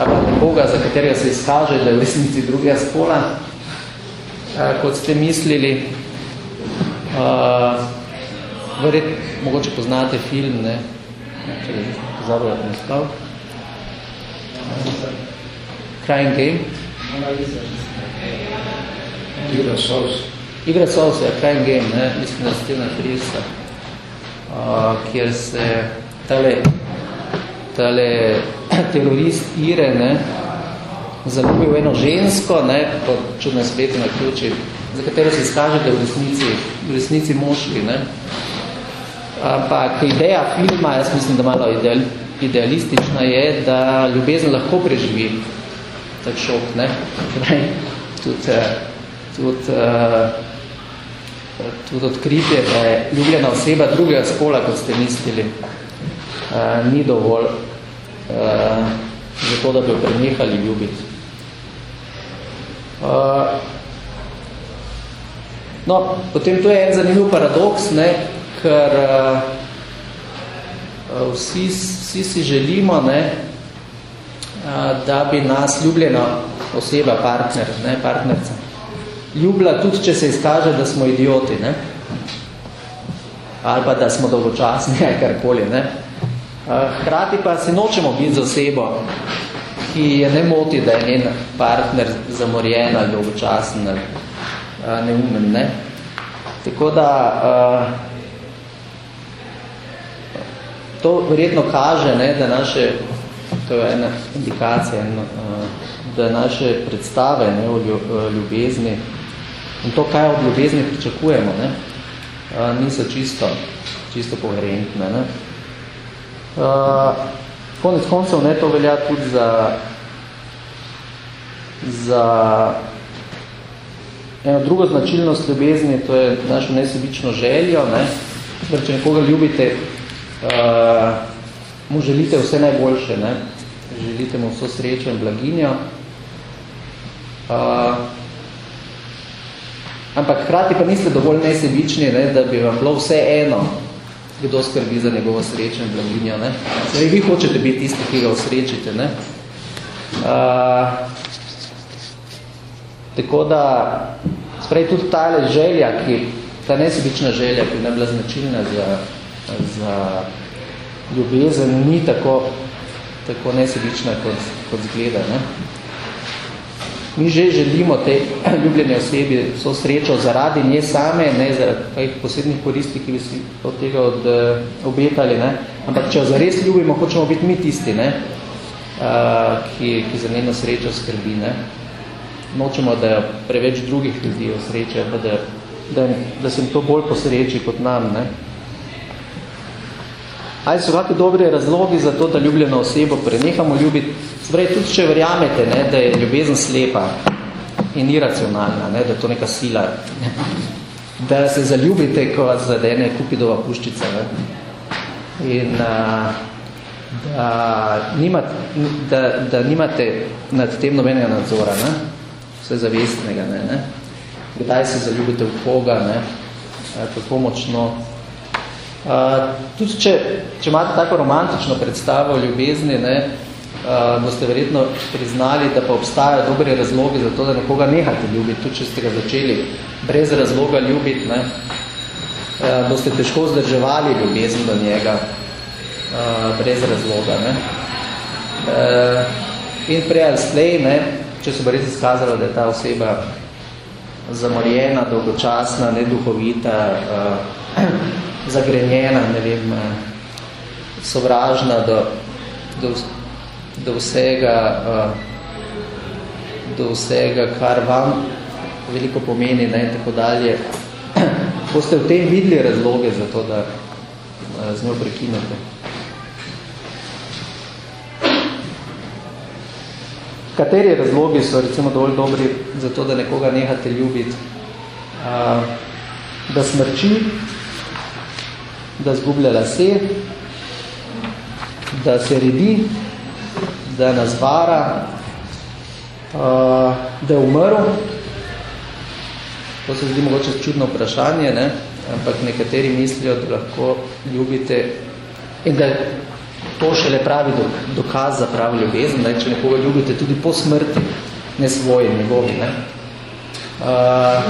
ali nekoga, za katerega se izkaže, da je v resnici drugega spola, a, kot ste mislili, a, Verjet, mogoče poznate film, ne? Če ga pozabil, da nastav. Crying Game. Igra Souls. Igra Souls, ja, Crying Game, ne? Mislim, da ste na Frisa. Uh, kjer se tale, tale terorist Ire, ne? Zaljubil eno žensko, ne? Po čudne spletu na ključi, za katero se izkaže, da je v resnici, v resnici moški, ne? Ampak ideja filma, jaz mislim, da malo ideal, idealistična, je, da ljubezen lahko preživi tak šok, ne? Tudi, eh, tudi, uh, tudi odkritje, da je ljubljena oseba drugega spola, kot ste mislili, uh, ni dovolj za to, da bi jo prenehali ljubiti. No, potem to je en zanimiv paradoks, ne, ker uh, vsi, vsi si želimo, ne, uh, da bi nas ljubljena oseba, partner, ne, partnerca, ljubila tudi, če se izkaže, da smo idioti, ne? ali pa da smo dolgočasni, ali karkoli. Ne? Hkrati pa se nočemo biti z osebo, ki je ne moti, da je njen partner zamorjen ali dolgočasen ali neumen. Ne? Tako da to verjetno kaže, ne, da naše, to je ena indikacija, da naše predstave ne, o ljubezni In to, kaj od ljubezni pričakujemo, ne, niso čisto, čisto koherentne. Ne. Konec koncev ne, to velja tudi za, za eno drugo značilnost ljubezni, to je našo nesebično željo. Ne. Zdaj, če nekoga ljubite, uh, mu želite vse najboljše, ne. želite mu vso srečo in blaginjo. Uh, Ampak hkrati pa niste dovolj nesebični, ne, da bi vam bilo vse eno, kdo skrbi za njegovo srečo in blaginjo. Ne. Zdaj, vi hočete biti tisti, ki ga osrečite. Ne. Uh, tako da, sprej tudi ta želja, ki, ta nesebična želja, ki je bila značilna za, za ljubezen, ni tako, tako nesebična, kot, kot zgleda. Ne. Mi že želimo te ljubljene osebi so srečo zaradi nje same, ne zaradi kaj posebnih koristi, ki bi si od tega od, uh, obetali. Ne? Ampak če jo zares ljubimo, hočemo biti mi tisti, ne? Uh, ki, ki za njeno srečo skrbi. Ne? Nočemo, da preveč drugih ljudi osreče, da, da, da se jim to bolj posreči kot nam. Ne? Ali so kakšni dobri razlogi za to, da ljubljeno osebo prenehamo ljubiti? Zdaj, tudi če verjamete, ne, da je ljubezen slepa in iracionalna, ne, da je to neka sila, ne, da se zaljubite, ko vas zadene kupidova puščica. Ne, in a, da, nimate, da, da nimate nad tem nobenega nadzora, ne, vse zavestnega. Ne, ne, kdaj se zaljubite v koga, ne, kako močno Uh, tudi če, če imate tako romantično predstavo ljubezni, ne, uh, boste verjetno priznali, da pa obstajajo dobre razlogi za to, da nekoga nehate ljubiti, tudi če ste ga začeli brez razloga ljubiti, ne, uh, boste težko zdrževali ljubezen do njega uh, brez razloga. Ne. Uh, in prej ali slej, ne, če se bo res izkazalo, da je ta oseba zamorjena, dolgočasna, neduhovita, uh, zagrenjena, ne vem, eh, sovražna do, do, do vsega, eh, do vsega, kar vam veliko pomeni, ne, tako dalje. Boste v tem videli razloge za to, da eh, z njo prekinete. Kateri razlogi so recimo dovolj dobri za to, da nekoga nehate ljubiti? Da smrči, da zgublja lase, da se redi, da nas vara, uh, da je umrl. To se zdi mogoče čudno vprašanje, ne? ampak nekateri mislijo, da lahko ljubite in da to šele pravi dokaz za pravi ljubezen, ne? če nekoga ljubite tudi po smrti, ne svoji, njegovi. Ne? Uh,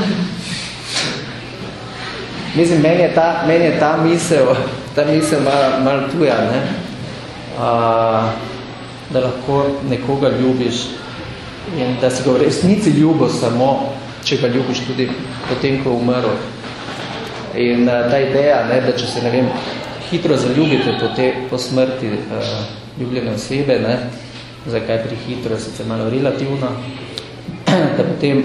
Mislim, meni je ta, meni je ta misel, ta misel malo mal tuja, ne? A, da lahko nekoga ljubiš in da si ga v resnici ljubo samo, če ga ljubiš tudi potem, ko je umrl. In a, ta ideja, ne, da če se, ne vem, hitro zaljubite po, te, po smrti a, ljubljene osebe, ne, zakaj pri hitro, sicer malo relativno, da potem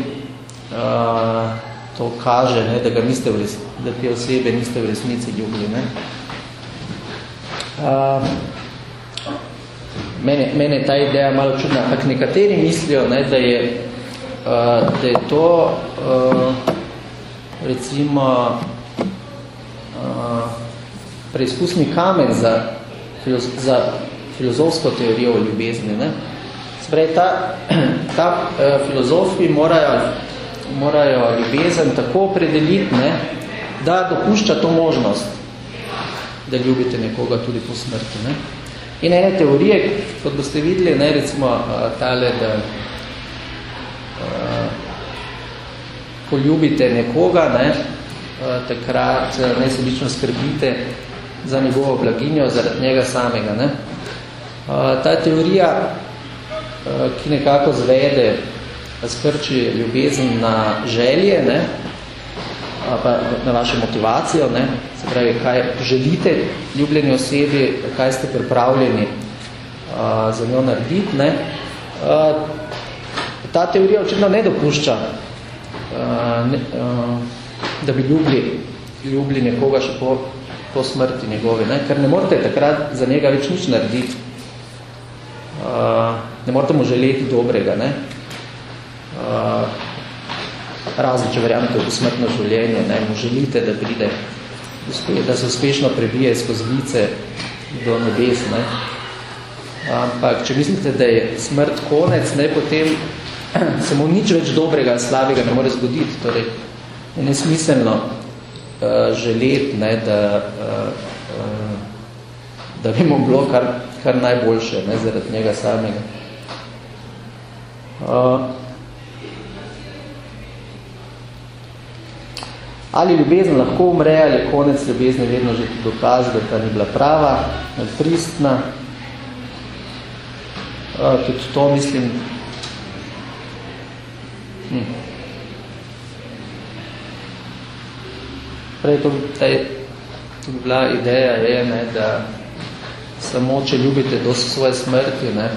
a, to kaže, ne, da, ga niste v resnici, da te osebe niste v resnici ljubili. Ne. Uh, mene, mene ta ideja malo čudna, ampak nekateri mislijo, ne, da, je, uh, da je to uh, recimo uh, preizkusni kamen za, za filozofsko teorijo o ljubezni. Ne. Sprej, ta, ta uh, filozofi morajo, morajo ljubezen tako opredeliti, ne, da dopušča to možnost, da ljubite nekoga tudi po smrti. Ne. In ene teorije, kot boste videli, ne, recimo tale, da uh, ko ljubite nekoga, ne, uh, takrat ne sebično skrbite za njegovo blaginjo, zaradi njega samega. Ne. Uh, ta teorija, uh, ki nekako zvede skrči ljubezen na želje, ne, pa na vašo motivacijo, ne, se pravi, kaj želite ljubljeni osebi, kaj ste pripravljeni uh, za njo narediti. Ne. Uh, ta teorija očitno ne dopušča, uh, ne, uh, da bi ljubili, ljubili nekoga še po, po smrti njegove, ne, ker ne morate takrat za njega več nič narediti. Uh, ne morate mu želeti dobrega. Ne. Uh, razen, če verjamete v smrtno življenje, ne, mu želite, da pride, da se uspešno prebije skozi lice do nebes. Ne. Ampak, če mislite, da je smrt konec, ne, potem se mu nič več dobrega, slavega ne more zgoditi. Torej, je nesmiselno uh, želeti, ne, da, uh, uh, da bi mu bilo kar, kar najboljše ne, zaradi njega samega. Uh, Ali ljubezen lahko umre, ali konec ljubezni vedno že dokaz, da ta ni bila prava, pristna. Tudi to mislim. Hm. Prej to, taj, to bi bila ideja, je, ne, da samo če ljubite do svoje smrti, ne,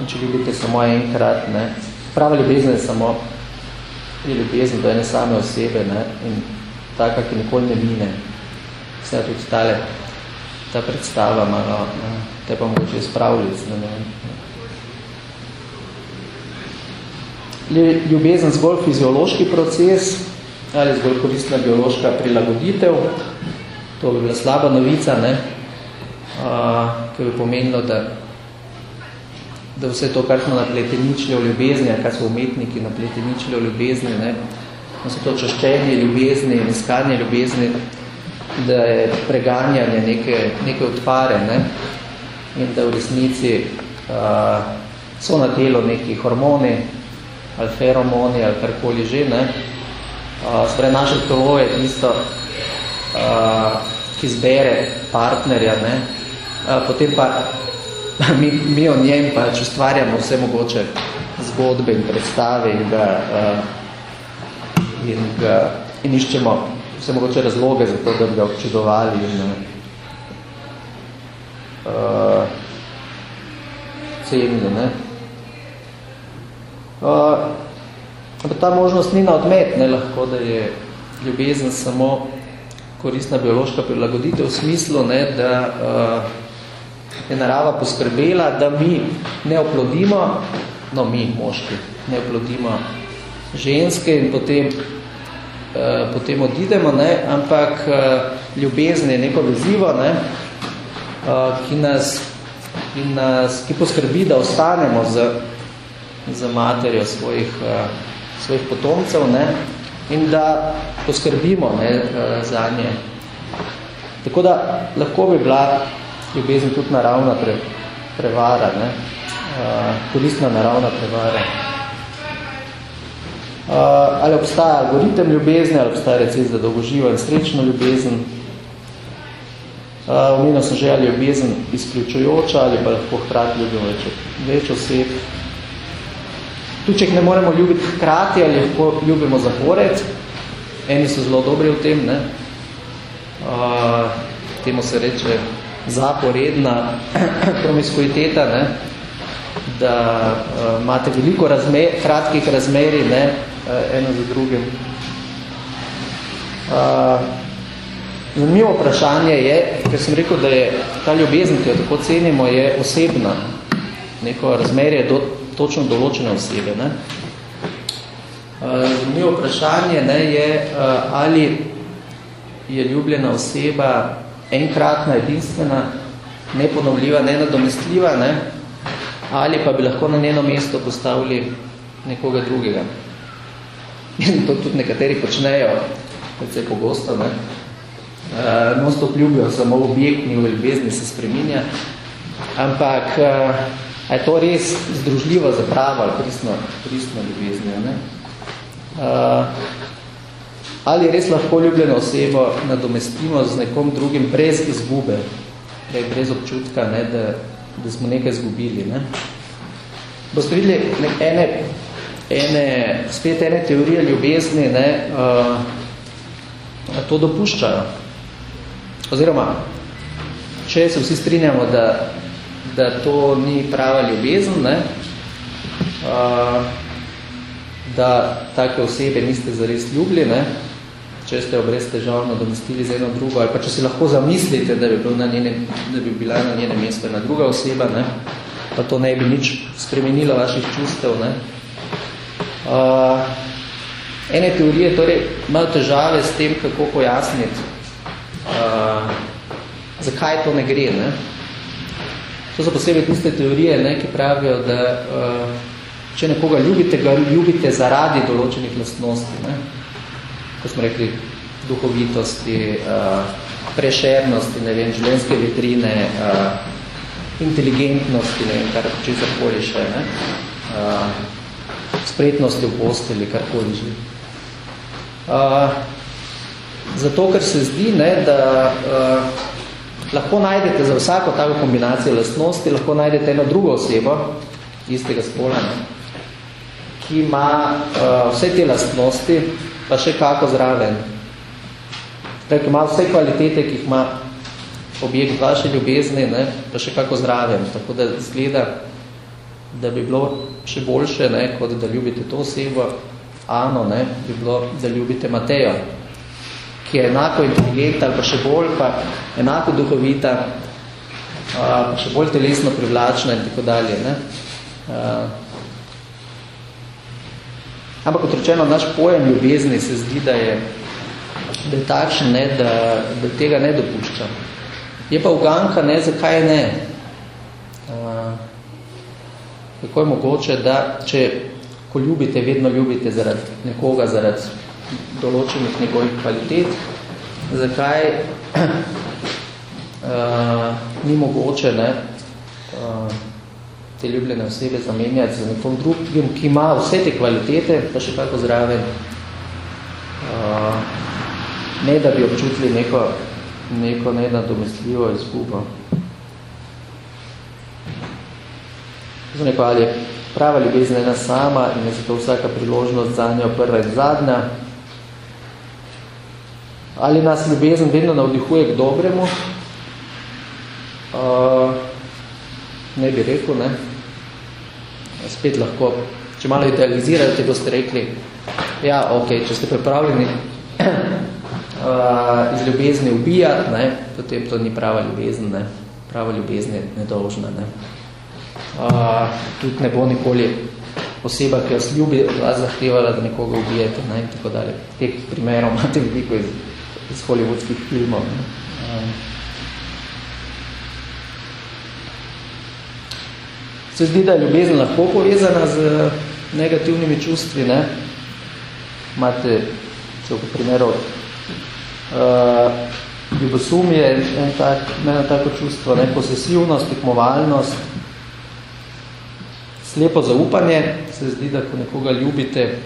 in če ljubite samo enkrat, ne, prava ljubezen je samo je ljubezen do ene same osebe ne? in taka, ki nikoli ne mine. Vse tudi tale, ta predstava malo, ne? te pa mogoče izpravljati. Ne? Ljubezen zgolj fiziološki proces ali zgolj koristna biološka prilagoditev, to bi bila slaba novica, ne? Uh, ki bi pomenilo, da da vse to, kar smo napleteničili v ljubezni, kar so umetniki napleteničili v ljubezni, ne, so to čaščenje ljubezni in iskanje ljubezni, da je preganjanje neke, neke odpare ne, in da v resnici uh, so na telo neki hormoni ali feromoni ali karkoli že. Ne. Uh, Sprej naše telo je tisto, uh, ki zbere partnerja, ne. Uh, potem pa mi, mi o njem pač ustvarjamo vse mogoče zgodbe in predstave in ga, uh, in, ga in iščemo vse mogoče razloge za to, da bi ga občudovali in uh, cenili. Ne? Uh, ta možnost ni na odmet, ne lahko, da je ljubezen samo koristna biološka prilagoditev v smislu, ne, da uh, je narava poskrbela, da mi ne oplodimo, no mi, moški, ne oplodimo ženske in potem, uh, potem odidemo, ne? ampak uh, ljubezen je neko vezivo, ne? uh, ki, nas, ki nas ki poskrbi, da ostanemo z, z materjo svojih, uh, svojih potomcev ne? in da poskrbimo ne, uh, za nje. Tako da lahko bi bila ljubezen tudi naravna pre, prevara, ne? Uh, koristna naravna prevara. Uh, ali obstaja algoritem ljubezni, ali obstaja recept za dolgoživo in srečno ljubezen. Uh, Omenil sem že, ali ljubezen izključujoča, ali pa lahko hkrati ljubimo več, več oseb. Tu, če jih ne moremo ljubiti hkrati, ali lahko ljubimo zapored, eni so zelo dobri v tem, ne? Uh, temu se reče zaporedna promiskuiteta, ne, da uh, imate veliko razmer, kratkih razmeri, ne, uh, eno za drugim. Uh, Zanimivo vprašanje je, ker sem rekel, da je ta ljubezen, ki jo tako cenimo, je osebna. Neko razmerje do točno določene osebe. Ne? Zanimivo vprašanje ne, je, ali je ljubljena oseba enkratna, edinstvena, neponovljiva, nenadomestljiva, ne? ali pa bi lahko na njeno mesto postavili nekoga drugega. In to tudi nekateri počnejo, predvsej pogosto, ne? Uh, non-stop ljubijo, samo objekt ni v ljubezni se spreminja, ampak uh, je to res združljivo za pravo ali pristno, pristno ljubeznijo. Ne? Uh, ali res lahko ljubljeno osebo nadomestimo z nekom drugim brez izgube, brez občutka, ne, da, da smo nekaj izgubili. Ne? Boste videli ene, ene, spet ene teorije ljubezni, ne, uh, to dopuščajo. Oziroma, če se vsi strinjamo, da, da to ni prava ljubezen, ne, uh, da take osebe niste zares ljubili, ne, če ste obrez težav nadomestili za eno drugo, ali pa če si lahko zamislite, da bi, bil na njene, da bi bila na njene mesto ena druga oseba, ne, pa to ne bi nič spremenilo vaših čustev. Ne. Uh, ene teorije torej imajo težave s tem, kako pojasniti uh, zakaj to ne gre. Ne? To so posebej tiste teorije, ne, ki pravijo, da uh, če nekoga ljubite, ga ljubite zaradi določenih lastnosti. Ne? Ko smo rekli, duhovitosti, uh, prešernosti, ne vem, življenjske vitrine, uh, inteligentnosti, ne vem, kar česar koli še, ne? Uh, spretnosti v posteli, kar koli že. Zato, ker se zdi, ne, da lahko najdete za vsako tako kombinacijo lastnosti, lahko najdete eno drugo osebo, istega spola, ne, ki ima uh, vse te lastnosti, pa še kako zraven. Tako ima vse kvalitete, ki jih ima objekt vaše ljubezni, ne, pa še kako zraven. Tako da zgleda, da bi bilo še boljše, ne, kot da ljubite to osebo, Ano, ne, bi bilo, da ljubite Matejo ki je enako inteligentna ali pa še bolj, pa enako duhovita, pa še bolj telesno privlačna in tako dalje. Ne? Ampak kot rečeno, naš pojem ljubezni se zdi, da je, da je takšen, ne, da, da tega ne dopušča. Je pa uganka, ne, zakaj ne. Kako je mogoče, da če ko ljubite, vedno ljubite zaradi nekoga, zaradi določenih njegovih kvalitet, zakaj uh, ni mogoče ne, uh, te ljubljene osebe zamenjati za nekom drugim, ki ima vse te kvalitete, pa še kako zraven, uh, ne da bi občutili neko, neko nenadomestljivo izgubo. Zdaj neko, ali je prava ljubezen ena sama in je zato vsaka priložnost za njo prva in zadnja, ali nas ljubezen vedno navdihuje k dobremu? Uh, ne bi rekel, ne. Spet lahko, če malo idealizirate, boste rekli, ja, ok, če ste pripravljeni uh, iz ljubezni ubijati, ne, potem to ni prava ljubezen, ne. Prava ljubezen je nedolžna, ne. Uh, tudi ne bo nikoli oseba, ki vas ljubi, vas zahtevala, da nekoga ubijete, ne, in tako dalje. Teh primerov imate veliko iz iz hollywoodskih filmov. Um, se zdi, da je ljubezen lahko povezana z negativnimi čustvi. Ne? Imate, če v primeru, uh, ljubosum je en tak, eno tako čustvo, ne? posesivnost, tekmovalnost, slepo zaupanje, se zdi, da ko nekoga ljubite,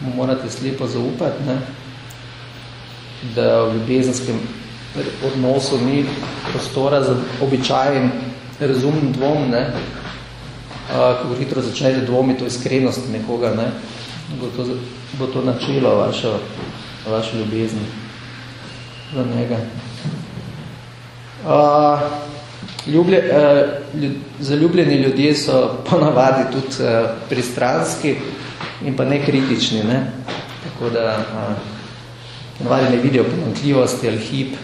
mu morate slepo zaupati. Ne? da v ljubezenskem odnosu ni prostora za običajen razumen dvom, ne? Ko hitro začnete dvomiti o iskrenosti nekoga, ne? bo, to, bo to načelo vašo, vašo ljubezni za njega. Uh, ljublje, uh, ljud, zaljubljeni ljudje so ponavadi tudi uh, pristranski in pa nekritični, ne? tako da uh, navadi ne vidijo pomankljivosti ali hip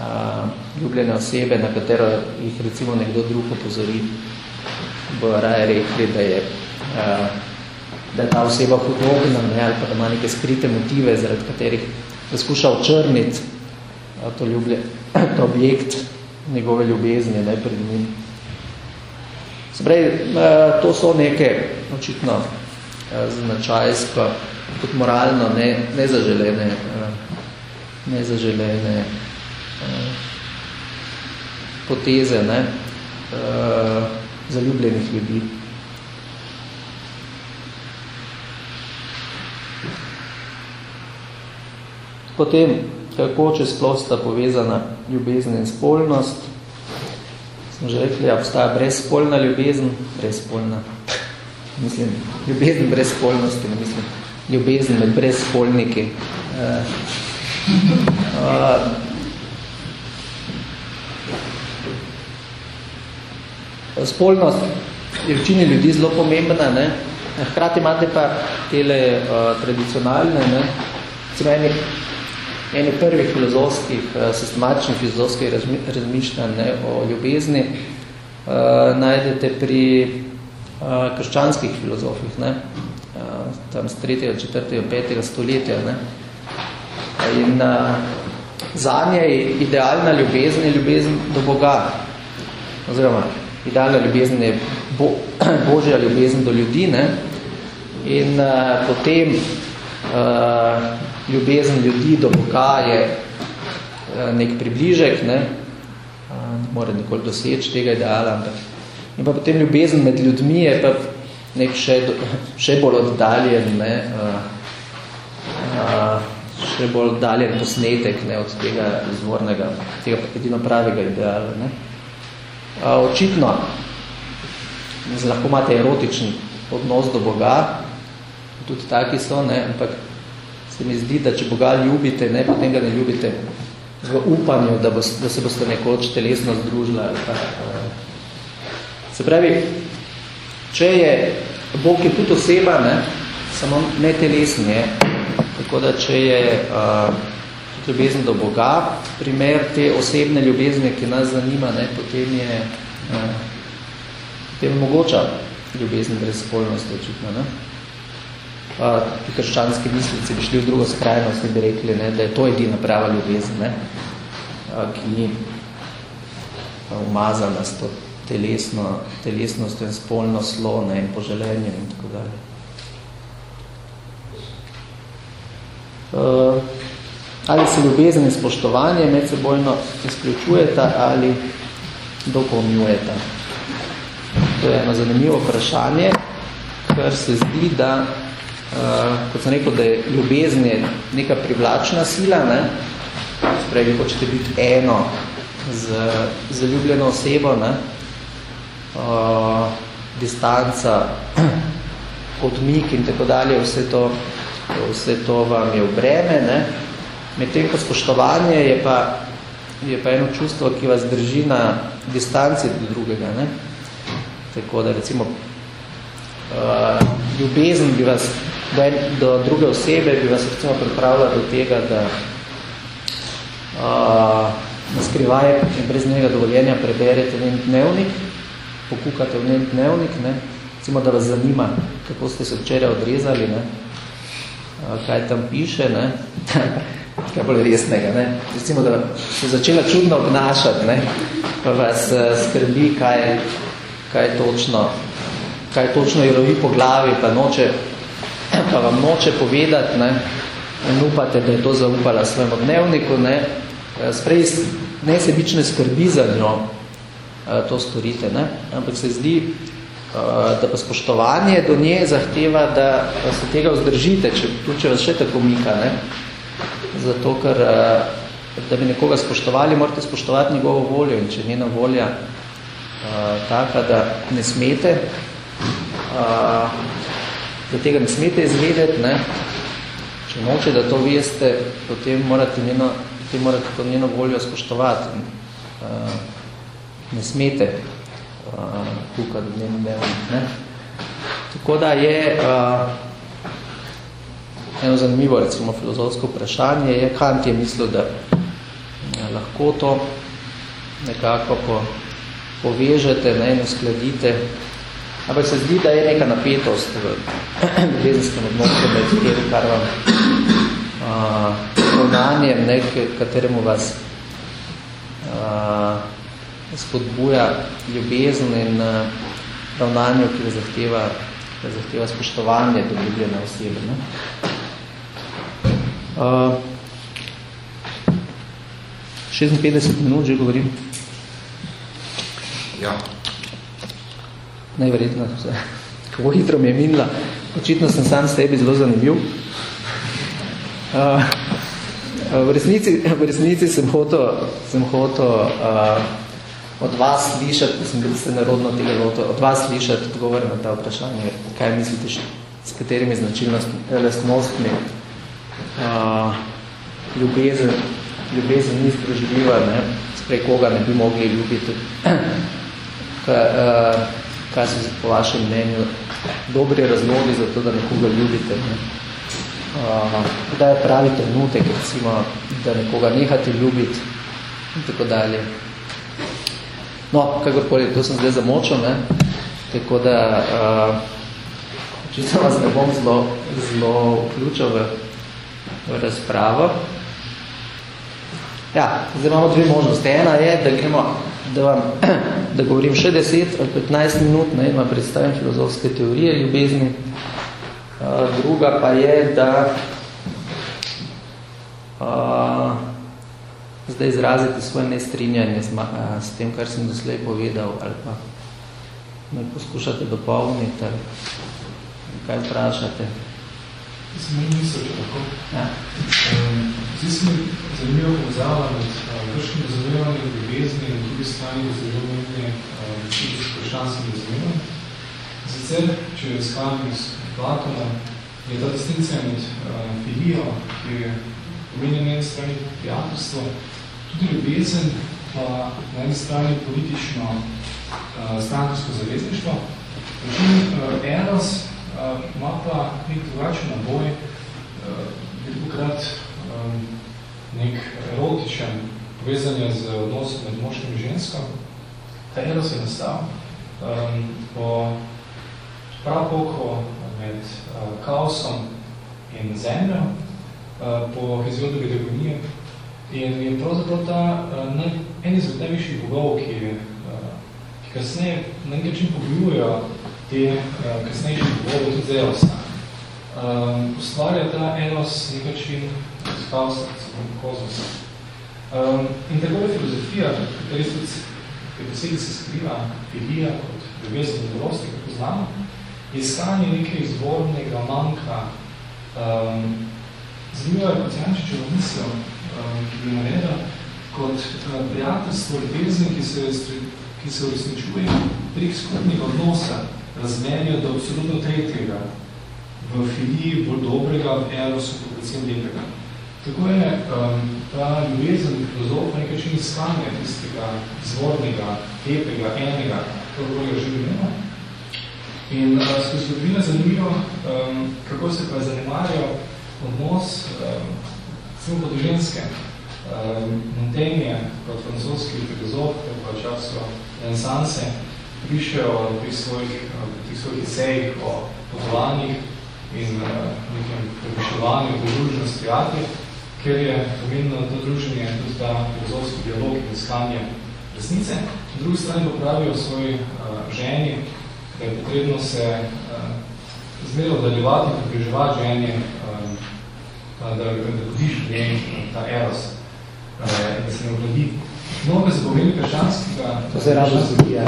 a, ljubljene osebe, na katero jih recimo nekdo drug opozori, bo raje rekli, da je, a, da je ta oseba hudobna ne, ali pa da ima neke skrite motive, zaradi katerih poskuša očrniti a, to, ljublje, to objekt njegove ljubezni ne, pred njim. Spravi, to so neke očitno značajsko, kot moralno ne, nezaželene, nezaželene poteze ne, zaljubljenih ljudi. Potem, kako če sploh sta povezana ljubezen in spolnost, smo že rekli, ja, obstaja brezspolna ljubezen, brezspolna, mislim, ljubezen brez spolnosti, ne mislim, ljubezen med brezspolniki. Uh, uh, spolnost je večini ljudi zelo pomembna, ne? hkrati imate pa tele uh, tradicionalne, ne? eni, eni prvih filozofskih, uh, sistematičnih filozofskih razmišljanj ne? o ljubezni uh, najdete pri uh, krščanskih filozofih, ne? Uh, tam z 3., 4., 5. stoletja. Ne? In uh, zanje je idealna ljubezen je ljubezen do Boga, oziroma idealna ljubezen je bo, božja ljubezen do ljudi, ne? in uh, potem uh, ljubezen ljudi do Boga je uh, nek približek, ne? Uh, ne more nikoli doseči tega ideala, ampak in pa potem ljubezen med ljudmi je pa nek še, še bolj oddaljen, ne? Uh, uh, še bolj oddaljen posnetek ne? od tega izvornega, tega edino pravega ideala. Ne? Očitno lahko imate erotični odnos do Boga, tudi taki so, ne, ampak se mi zdi, da če Boga ljubite, ne, potem ga ne ljubite v upanju, da, bo, da se boste nekoč telesno združila. Pa, se pravi, če je Bog je tudi oseba, ne, samo ne telesni je, tako da če je uh, ljubezen do Boga, primer te osebne ljubezni, ki nas zanima, ne, potem je eh, potem mogoča ljubezen brez spolnosti, očitno. Ne. Pa ti krščanski mislici bi šli v drugo skrajnost in bi rekli, ne, da je to edina prava ljubezen, ne, ki ni umazana s to telesno, telesnost in spolno slo ne, in poželenje in tako dalje. Uh, ali se ljubezen in spoštovanje med sebojno izključujeta ali dopolnjujeta. To je eno zanimivo vprašanje, ker se zdi, da, uh, kot sem rekel, da je ljubezen je neka privlačna sila, ne? Sprej, vi hočete biti eno z zaljubljeno osebo, ne? Uh, distanca, odmik in tako dalje, vse to, vse to vam je v breme, ne? Medtem ko spoštovanje je pa, je pa eno čustvo, ki vas drži na distanci do drugega. Ne? Tako da recimo uh, ljubezen bi vas do, do druge osebe bi vas recimo pripravila do tega, da uh, na skrivaje brez njega dovoljenja preberete njen dnevnik, pokukate v njen dnevnik, ne? recimo da vas zanima, kako ste se včeraj odrezali, ne? Uh, kaj tam piše, ne? kaj bolj resnega. Ne? Recimo, da se začela čudno obnašati, ne? pa vas uh, skrbi, kaj, kaj, točno, kaj točno je rovi po glavi, pa, noče, pa vam noče povedati, ne? in upate, da je to zaupala svojemu dnevniku. Ne? Eh, sprej, ne se bične skrbi za njo, uh, to storite, ne? ampak se zdi, da pa spoštovanje do nje zahteva, da se tega vzdržite, če, tudi če vas še tako mika. Ne? Zato ker, eh, da bi nekoga spoštovali, morate spoštovati njegovo voljo in če je njena volja uh, taka, da ne smete, uh, da tega ne smete izvedeti, ne, če noče, da to veste, potem morate, njeno, potem morate to njeno voljo spoštovati. Uh, ne smete uh, tukaj do njeno ne. Tako da je uh, eno zanimivo, recimo, filozofsko vprašanje je, Kant je mislil, da ja, lahko to nekako po, povežete ne, in uskladite. Ampak se zdi, da je neka napetost v ljubezenskem odnosu med tem, kar vam ravnanjem, ne, kateremu vas a, spodbuja ljubezen in a, ravnanju, ki zahteva, ki zahteva spoštovanje do ljubljene osebe. Ne. A, 56 minut že govorim. Ja. Najverjetno. Kako hitro mi je minila. Očitno sem sam s tebi zelo zanimiv. Uh, v, resnici, v resnici sem hotel, sem hotel uh, od vas slišati, da sem bil ste narodno tega loto, od vas slišati odgovore na ta vprašanje, kaj mislite, s katerimi značilnostmi uh, ljubezen, ljubezen ni združljiva, ne, sprej koga ne bi mogli ljubiti. Kaj, uh, kaj so po vašem mnenju dobri razlogi za to, da nekoga ljubite? Ne? da je pravi trenutek, recimo, da nekoga nehate ljubiti in tako dalje. No, kakorkoli, to sem zdaj zamočil, ne? tako da uh, očitno vas ne bom zelo, zelo vključil v, v razpravo. Ja, zdaj imamo dve možnosti. Ena je, da gremo, da vam, da govorim še 10 ali 15 minut, ne, vam predstavim filozofske teorije ljubezni, druga pa je, da uh, zdaj izrazite svoje nestrinjanje s, s tem, kar sem doslej povedal, ali pa me poskušate dopolniti, ali kaj vprašate. Mislim, meni misel, če tako. Ja. Um, zdi se mi zanimivo povzala med vrškim razumevanjem ljubezni in tudi strani razumevanjem vprašanskim razumevanjem. Sicer, če izhajam iz Platona, je ta distinkcija med uh, filijo, ki je omenjen na eni strani prijateljstvo, tudi ljubezen, pa na eni strani politično uh, strankarsko zavezništvo. Način uh, Eros uh, ima pa nek drugačen naboj, velikokrat um, nek erotičen povezanje z odnosom med moškim in žensko. Ta Eros je nastal um, po prav koliko med uh, kaosom in zemljo uh, po Heziodovi degonije in je pravzaprav ta uh, naj, en izmed najvišjih bogov, ki, uh, ki kasneje na nekaj čim pobijujo te uh, kasnejših bogov, tudi Zeosa. Um, ustvarja ta Eros nekaj čim iz kaosa, kozmosa. Um, in tako je filozofija, kateri besedi se skriva filija kot ljubezen in milosti, kako znamo, iskanje neke izvornega manjka. Um, Zanimivo je kot Jančičevo misel, um, ki bi naredila, kot uh, prijateljstvo ljubezen, ki se, ki se uresničuje prek skupnega odnosa, razmerja do absolutno tretjega, v filiji bolj dobrega, v erosu, pa predvsem lepega. Tako je um, ta ljubezen filozofa nekaj čim iskanje tistega izvornega, lepega, enega, kako ga živimo, In uh, skozi zgodovino zanimivo, um, kako se pa je zanemarjal odnos um, pod ženske. Um, Montaigne, kot francoski filozof, v času renesanse, pišejo pri svojih, pri svojih esejih o potovanjih in uh, nekem prepiševanju do družnosti teatri, ker je pomenilo to druženje tudi ta filozofski dialog in iskanje resnice. Na drugi strani pa pravijo svoji uh, ženi, da je potrebno se uh, zmerno oddaljevati in približevati ženi, uh, da, da godiš v njej ta eros, uh, da se ne ogledi. Mnogo se pomeni krščanskega, to se rado zdi, ja.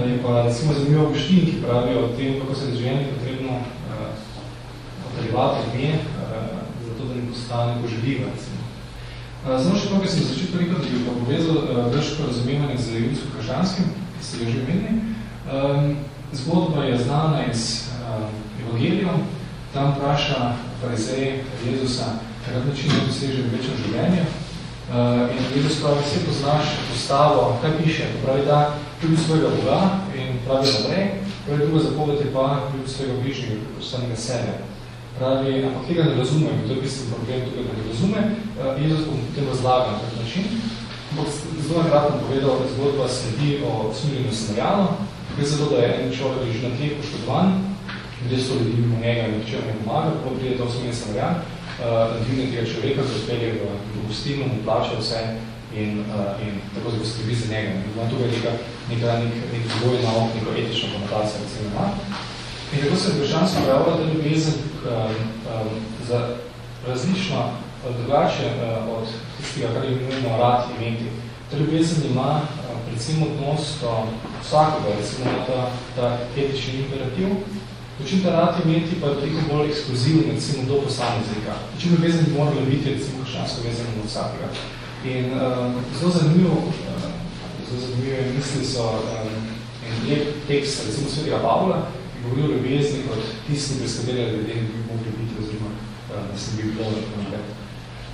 Je pa recimo zanimivo Boštin, ki pravijo o tem, kako se je ženi potrebno uh, oddaljevati od nje, uh, zato da ne postane poželjiva. Znamo še to, kar sem začetno rekel, da bi pa povezal držko razumevanje z judinsko-krščanskim, ki se je že menili. Um, Zgodba je znana iz Evangelijom, tam vpraša farizej Jezusa, kakrat način je dosežen večno življenje. In Jezus pravi, vse poznaš postavo, kaj piše, pravi, da ljubi svojega Boga in pravi naprej, pravi druga zapoved je pa ljubi svojega bližnjega, kot samega sebe. Pravi, ampak tega ne razumem, to je bistvo problem, tukaj ne razume. Uh, Jezus bom potem razlagal na način. Ampak zelo nakratko povedal, da zgodba sledi o smiljenju Samarjanu, gre za to, da je en človek že na tleh poškodovan, gre so ljudi mimo njega in nihče ne pomaga, ko pride to smiljen Samarjan, uh, dvigne tega človeka, se uspelje v, gostinu, mu plača vse in, uh, in tako se poskrbi za njega. In ima tukaj neka, neka, nek, nek dvoj na ok, neko etično konotacijo, recimo ima. In tako se vprašansko pravila, da ljubezen um, um, za različno drugače od tistega, kar je imenujemo rad imeti. Ta ljubezen ima predvsem odnos do vsakega, recimo ta, ta etični imperativ, Dočim ta rad imeti pa je bolj ekskluzivno, recimo, do posameznika. Dočim ljubezen bi morala biti, recimo, krščansko vezano do vsakega. In um, zelo zanimivo, uh, zelo zanimive misli so um, en lep tekst, recimo, svetega Pavla, ki govori o ljubezni kot tisti, brez katere ljudje ne bi mogli biti, oziroma uh, da se bi bilo naprej.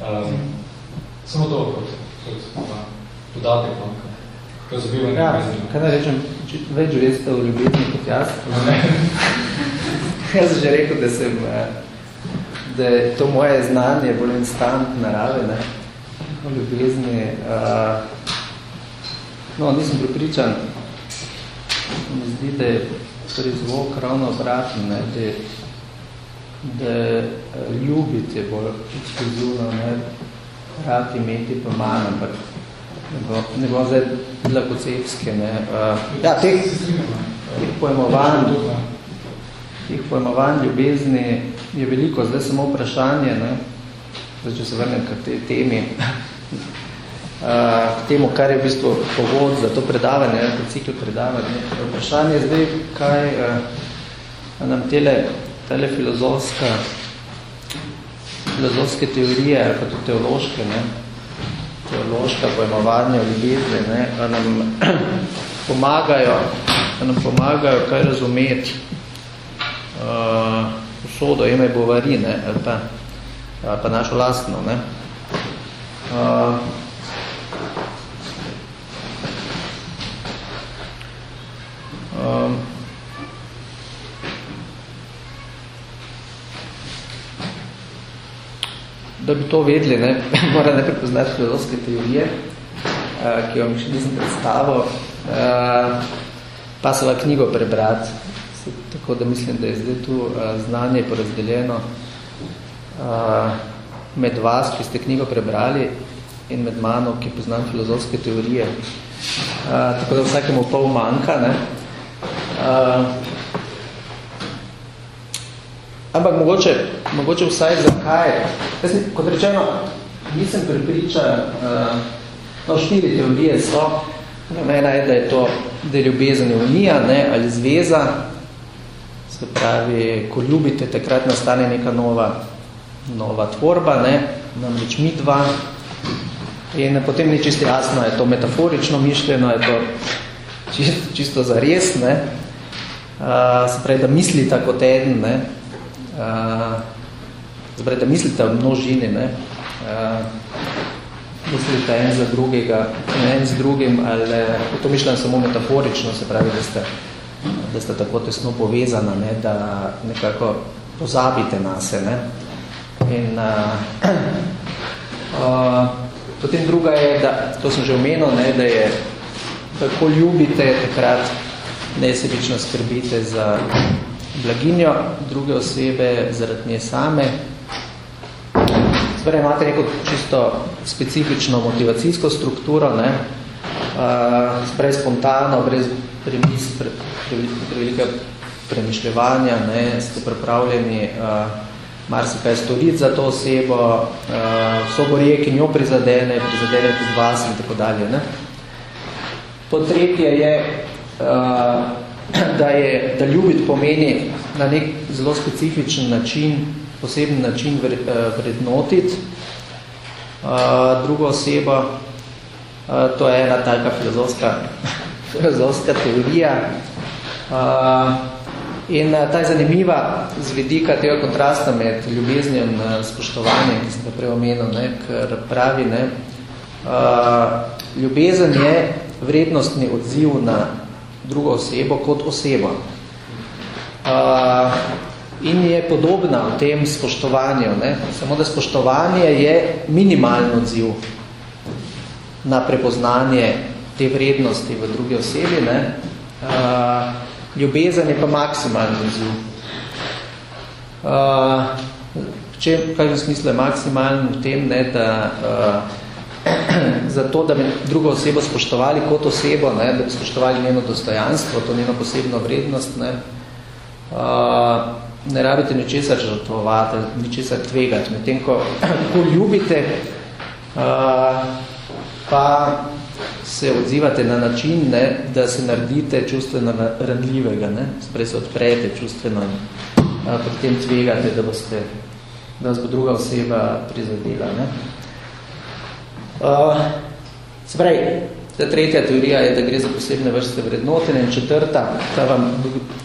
Um, samo to kot, kot uh, podatek, no, razobivanje ja, kaj da rečem, več veste o ljubezni kot jaz. jaz sem že rekel, da sem da je to moje znanje bolj instant narave, ne, o ljubezni. Uh, no, nisem pripričan, mi zdi, da je prizvok ravno obratno, ne, da, da ljubiti je bolj ekskluzivno, ne, rad imeti pa manj, ampak ne bo, ne bo zdaj dlakocepske, ne. Uh, ja, teh, teh pojmovanj, teh pojmovanj ljubezni je veliko, zdaj samo vprašanje, ne, zdaj, če se vrnem k te temi, uh, temu, kar je v bistvu povod za to predavanje, ne, cikl predavanje. Vprašanje je zdaj, kaj uh, nam tele, tele filozofska, filozofske teorije, ali pa tudi teološke, ne, teološka pojmovanja ljubezni, ne, nam pomagajo, nam pomagajo kaj razumeti uh, usodo ime Bovari, ne, ali pa, ali pa našo lastno. Ne. Uh, um, da bi to vedeli, ne, mora najprej poznati filozofske teorije, uh, ki vam še nisem predstavil, uh, pa se knjigo prebrati. Tako da mislim, da je zdaj tu uh, znanje porazdeljeno med vas, ki ste knjigo prebrali, in med mano, ki poznam filozofske teorije. Uh, tako da vsakemu pol manjka. Ne. Uh, ampak mogoče, mogoče vsaj zakaj. Jaz, kot rečeno, nisem pripričan, uh, no, štiri teorije so, ena je, da je to, da je ljubezen unija, ne, ali zveza, se pravi, ko ljubite, takrat nastane neka nova, nova tvorba, ne, namreč mi dva, in potem ni čisto jasno, je to metaforično mišljeno, je to čisto, čisto zares, ne, uh, se pravi, da mislita kot eden, ne, uh, Zdaj, da mislite o množini, ne? Uh, mislite en za drugega, en z drugim, ali to mišljam samo metaforično, se pravi, da ste, da ste tako tesno povezana, ne? da nekako pozabite na se. Ne? In uh, uh, potem druga je, da, to sem že omenil, ne? da je, tako ljubite, takrat nesebično skrbite za blaginjo druge osebe zaradi nje same, Torej, imate neko čisto specifično motivacijsko strukturo, ne? Uh, prej spontano, brez premis, pre, pre, prevelike premišljevanja, ne? ste pripravljeni uh, marsikaj storiti za to osebo, uh, so gorje, ki njo prizadene, prizadene tudi vas in tako dalje. Ne? To tretje je, uh, da, je, da ljubiti pomeni na nek zelo specifičen način poseben način eh, vrednotiti uh, drugo osebo. Uh, to je ena taka filozofska, filozofska teorija. In uh, ta je zanimiva z vidika tega kontrasta med ljubeznijo in uh, spoštovanjem, ki sem ga prej omenil, ne, ker pravi, ne, uh, ljubezen je vrednostni odziv na drugo osebo kot osebo. Uh, in je podobna v tem spoštovanju. Ne? Samo da spoštovanje je minimalni odziv na prepoznanje te vrednosti v drugi osebi. Ne. Uh, ljubezen je pa maksimalni izziv. Uh, če, kaj v smislu je maksimalno v tem, ne, da uh, zato, da bi drugo osebo spoštovali kot osebo, ne, da bi spoštovali njeno dostojanstvo, to njeno posebno vrednost, ne, uh, ne rabite ničesar žrtvovati, ničesar tvegati. Medtem, ko, ko ljubite, uh, pa se odzivate na način, ne, da se naredite čustveno ranljivega, ne, sprej se odprete čustveno in uh, potem tvegate, da, boste, da vas bo druga oseba prizadela. Ne. Se pravi, Ta tretja teorija je, da gre za posebne vrste vrednotenja in četrta, ta, vam,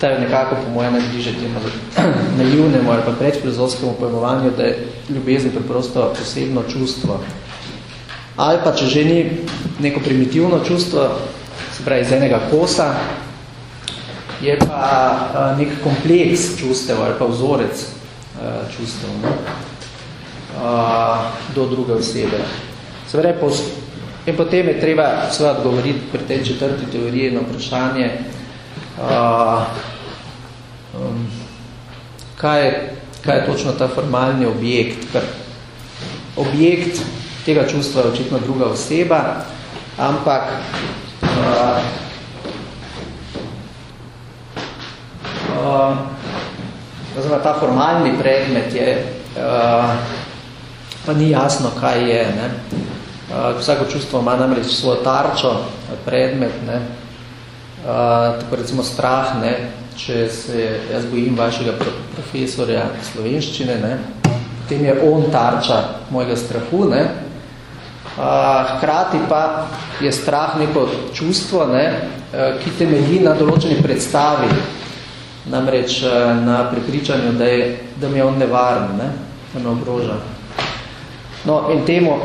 ta je nekako po mojem najbliže temu naivnemu ali pa predfilozofskemu pojmovanju, da je ljubezen preprosto posebno čustvo. Ali pa, če že ni neko primitivno čustvo, se pravi iz enega kosa, je pa nek kompleks čustev ali pa vzorec čustev ne? do druge osebe. Se pravi, In potem je treba seveda odgovoriti pri tej četrti teoriji na vprašanje, uh, um, kaj, kaj je točno ta formalni objekt. Ker objekt tega čustva je očitno druga oseba, ampak uh, uh, ta formalni predmet je, uh, pa ni jasno, kaj je. Ne? Uh, vsako čustvo ima namreč svojo tarčo, predmet, ne. Uh, tako recimo strah, ne, če se jaz bojim vašega profesorja slovenščine, ne, potem je on tarča mojega strahu, ne. Uh, hkrati pa je strah neko čustvo, ne, uh, ki temelji na določeni predstavi, namreč uh, na prepričanju, da, je, da mi je on nevaren, ne, da me ogroža. No, in temu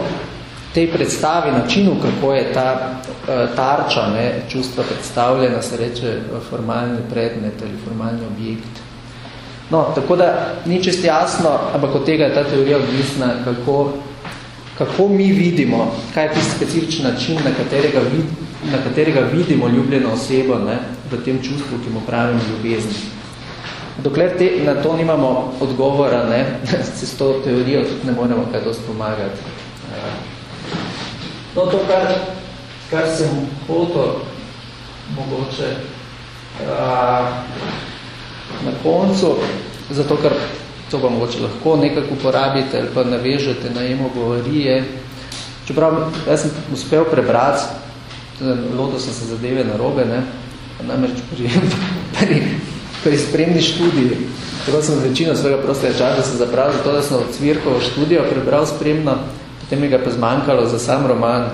tej predstavi, načinu, kako je ta uh, tarča ne, čustva predstavljena, se reče formalni predmet ali formalni objekt. No, tako da ni čest jasno, ampak od tega je ta teorija odvisna, kako, kako mi vidimo, kaj je tisti specifičen način, na katerega, vid, na katerega vidimo ljubljeno osebo ne, v tem čustvu, ki mu pravimo ljubezni. Dokler te, na to nimamo odgovora, ne, se s to teorijo tudi ne moremo kaj dosti pomagati. No, to, kar, kar sem hotel mogoče a, na koncu, zato ker to pa mogoče lahko nekako uporabite ali pa navežete na emo govorije. Čeprav jaz sem uspel prebrati, lodo sem se zadeve na robe, ne, namreč pri, pri, pri spremni študiji, tako sem večino svega prostega časa se zapravil, zato da sem od Cvirkovo študijo prebral spremno, potem mi ga pa zmanjkalo za sam roman.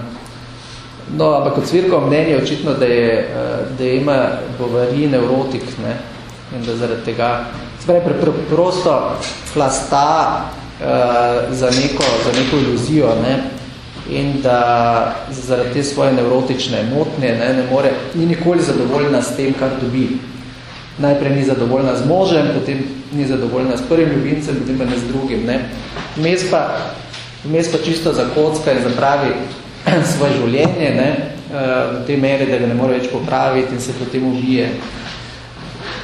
No, ampak kot cvirkovo mnenje je očitno, da, je, eh, da ima Bovary neurotik ne? In da zaradi tega spravi prosto flasta uh, za, neko, za neko iluzijo ne? in da zaradi te svoje neurotične motnje ne, ne more, ni nikoli zadovoljna s tem, kar dobi. Najprej ni zadovoljna z možem, potem ni zadovoljna s prvim ljubimcem, potem pa ne z drugim. Ne? Vmes pa vmes pa čisto zakocka in zapravi svoje življenje, ne, eh, v tej meri, da ga ne more več popraviti in se potem ubije.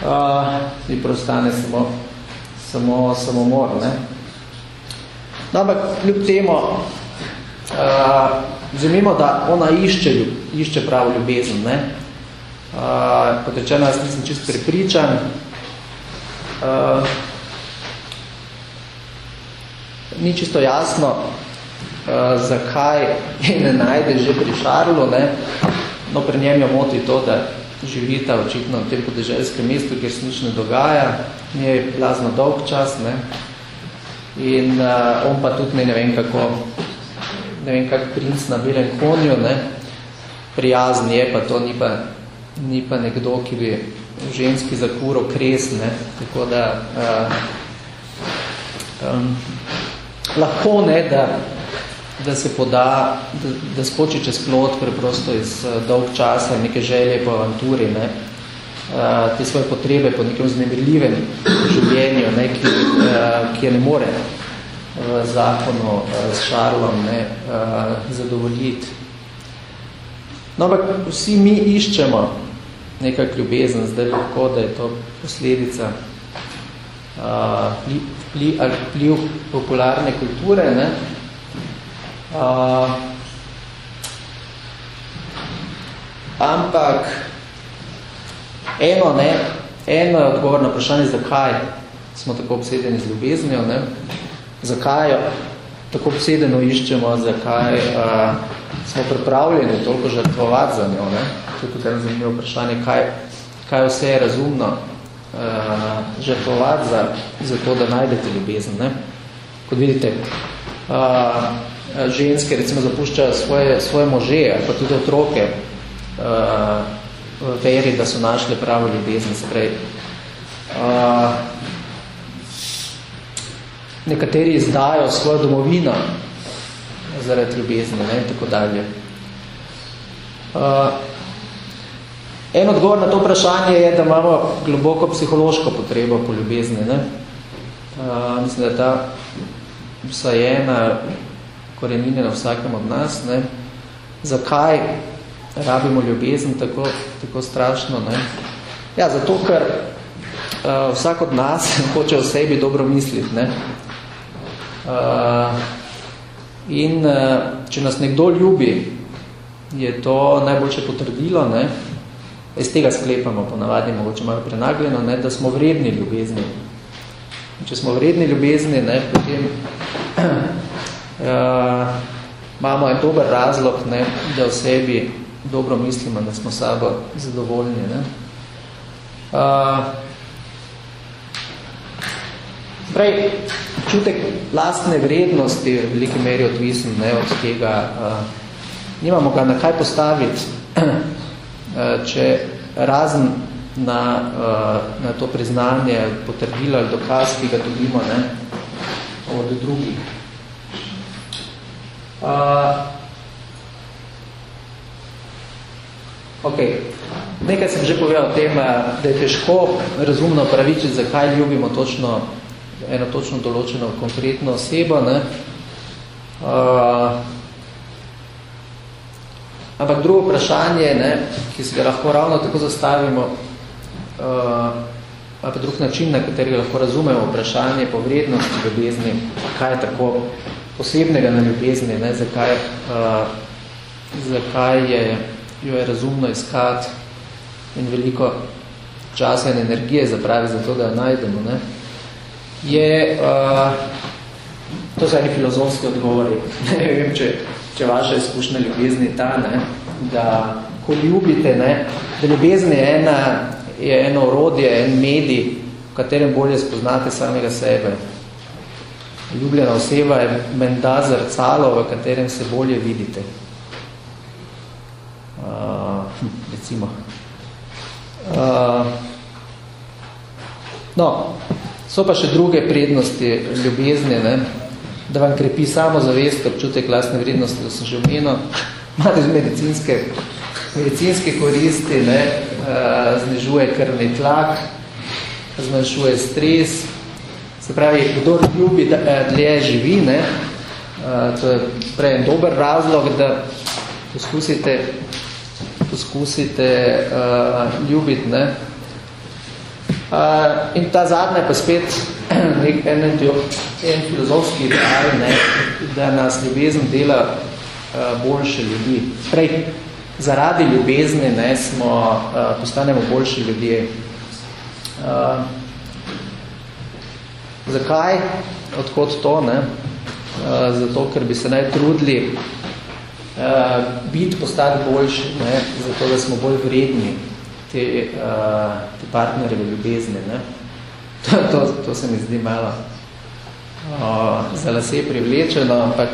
Uh, in prostane samo, samo samomor. Ne. No, ampak kljub temu, uh, vzemimo, da ona išče, išče pravo ljubezen. Ne. Uh, kot rečeno, jaz nisem čist prepričan. Uh, ni čisto jasno, uh, zakaj je ne najde že pri Šarlu, ne? no pri njem jo moti to, da živita očitno v tem podeželskem mestu, kjer se nič ne dogaja, je blazno dolg čas, ne? in uh, on pa tudi ne, ne vem kako, ne vem kak princ na belem konju, ne? prijazen je, pa to ni pa, ni pa nekdo, ki bi ženski zakuro kres, ne? tako da uh, um, lahko ne, da, da se poda, da, da skoči čez plot preprosto iz uh, dolg časa, neke želje po avanturi, ne, uh, te svoje potrebe po nekem znemirljivem življenju, ne, ki, uh, ki je ne more v zakonu uh, s Šarlom ne, uh, zadovoljiti. No, ampak vsi mi iščemo nekak ljubezen, zdaj lahko, da je to posledica uh, vpliv, vpliv popularne kulture. Ne? Uh, ampak eno, ne, eno je odgovor na vprašanje, zakaj smo tako obsedeni z ljubeznijo, ne? zakaj jo tako obsedeno iščemo, zakaj uh, smo pripravljeni toliko žrtvovati za njo. Ne? To je tudi zanimivo vprašanje, kaj, kaj vse je razumno uh, žrtvovati za, za to, da najdete ljubezen. Ne? Kot vidite, uh, ženske recimo zapuščajo svoje, svoje može, pa tudi otroke, uh, veri, da so našli pravo ljubezen. Sprej. Uh, nekateri izdajo svojo domovino zaradi ljubezni ne, in tako dalje. Uh, en odgovor na to vprašanje je, da imamo globoko psihološko potrebo po ljubezni. Ne. Uh, mislim, da ta vsajena korenine na vsakem od nas. Ne. Zakaj rabimo ljubezen tako, tako strašno? Ne. Ja, zato, ker uh, vsak od nas hoče o sebi dobro misliti. Ne. Uh, in uh, če nas nekdo ljubi, je to najboljše potrdilo, ne? iz tega sklepamo ponavadi, mogoče malo prenagljeno, ne? da smo vredni ljubezni. In če smo vredni ljubezni, ne? potem uh, imamo en dober razlog, ne? da v sebi dobro mislimo, da smo sabo zadovoljni. Ne? Uh, Prej, čutek lastne vrednosti v veliki meri odvisen ne, od tega. Uh, nimamo ga na kaj postaviti, uh, če razen na, uh, na to priznanje, potrdilo ali dokaz, ki ga dobimo ne, od drugih. Uh, ok, nekaj sem že povedal o tem, da je težko razumno pravičiti, zakaj ljubimo točno eno točno določeno konkretno osebo. Ne? Uh, ampak drugo vprašanje, ne, ki se ga lahko ravno tako zastavimo, uh, ali pa drug način, na katerega lahko razumemo vprašanje po vrednosti ljubezni, kaj je tako posebnega na ljubezni, ne, zakaj, uh, zakaj je, jo je razumno iskati in veliko časa in energije zapravi za to, da jo najdemo. Ne. Je, uh, to so eni filozofski odgovori, ne vem, če, če vaša izkušnja ljubezni ta, ne, da ko ljubite, ne, da ljubezni je, ena, je eno orodje, en medij, v katerem bolje spoznate samega sebe. Ljubljena oseba je menda zrcalo, v katerem se bolje vidite. Uh, recimo. Uh, no, So pa še druge prednosti ljubezni, ne? da vam krepi samo zavest, občutek lastne vrednosti, da sem že omenil, imate medicinske, medicinske koristi, ne? znižuje krvni tlak, zmanjšuje stres, se pravi, kdo ljubi, da dlje živi, ne? to je prej en dober razlog, da poskusite, poskusite uh, ljubiti, ne? Uh, in ta zadnja pa spet nek en, en filozofski ideal, ne, da nas ljubezen dela uh, boljše ljudi. Prej, zaradi ljubezni ne, smo, uh, postanemo boljši ljudje. Uh, zakaj? Odkot to? Ne? Uh, zato, ker bi se naj trudili uh, biti postati boljši, ne? zato, da smo bolj vredni te, uh, te partnerjeve ljubezni. Ne? To, to, to se mi zdi malo uh, za lase privlečeno, ampak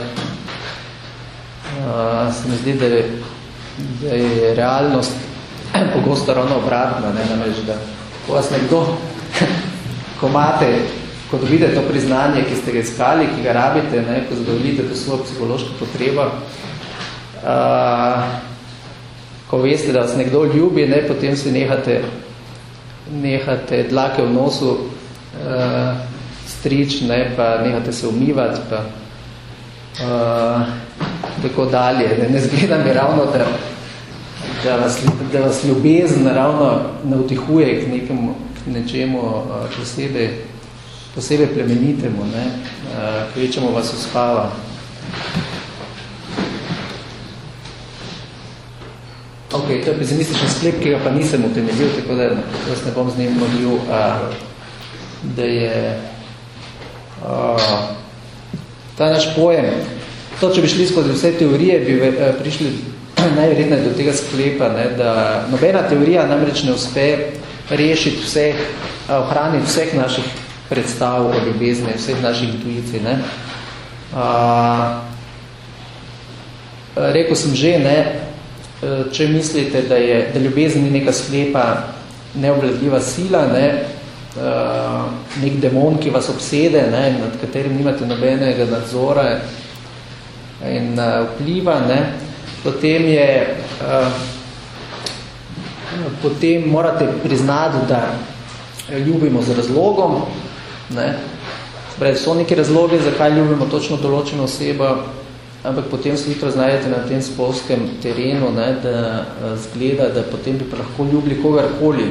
uh, se mi zdi, da je, da je realnost pogosto ravno obratna. Ne? Namreč, da ko vas nekdo, ko imate, ko dobite to priznanje, ki ste ga iskali, ki ga rabite, ne? ko zadovoljite to svojo psihološko potrebo, uh, ko veste, da vas nekdo ljubi, ne, potem si nehate, nehate dlake v nosu uh, strič, ne, pa nehate se umivati, pa uh, tako dalje. Ne, ne zgleda mi ravno, da, da vas, da vas ljubezen naravno navdihuje k nekemu, k nečemu posebej, posebej plemenitemu, ne? k večemu vas uspava. Ok, to je pesimističen sklep, ki ga pa nisem utemeljil, tako da jaz ne bom z njim modlil, da je a, ta naš pojem, to, če bi šli skozi vse teorije, bi prišli najverjetneje do tega sklepa, ne, da nobena teorija namreč ne uspe rešiti vseh, ohraniti vseh naših predstav o ljubezni, vseh naših intuicij. Ne. A, rekel sem že, ne, če mislite, da, je, da ljubezen ni neka sklepa, neobladljiva sila, ne, nek demon, ki vas obsede, ne, nad katerim nimate nobenega nadzora in vpliva, ne, potem je uh, potem morate priznati, da ljubimo z razlogom, ne? Spravi, so neki razlogi, zakaj ljubimo točno določeno osebo, ampak potem se hitro znajdete na tem spolskem terenu, ne, da uh, zgleda, da potem bi pa lahko ljubili kogarkoli,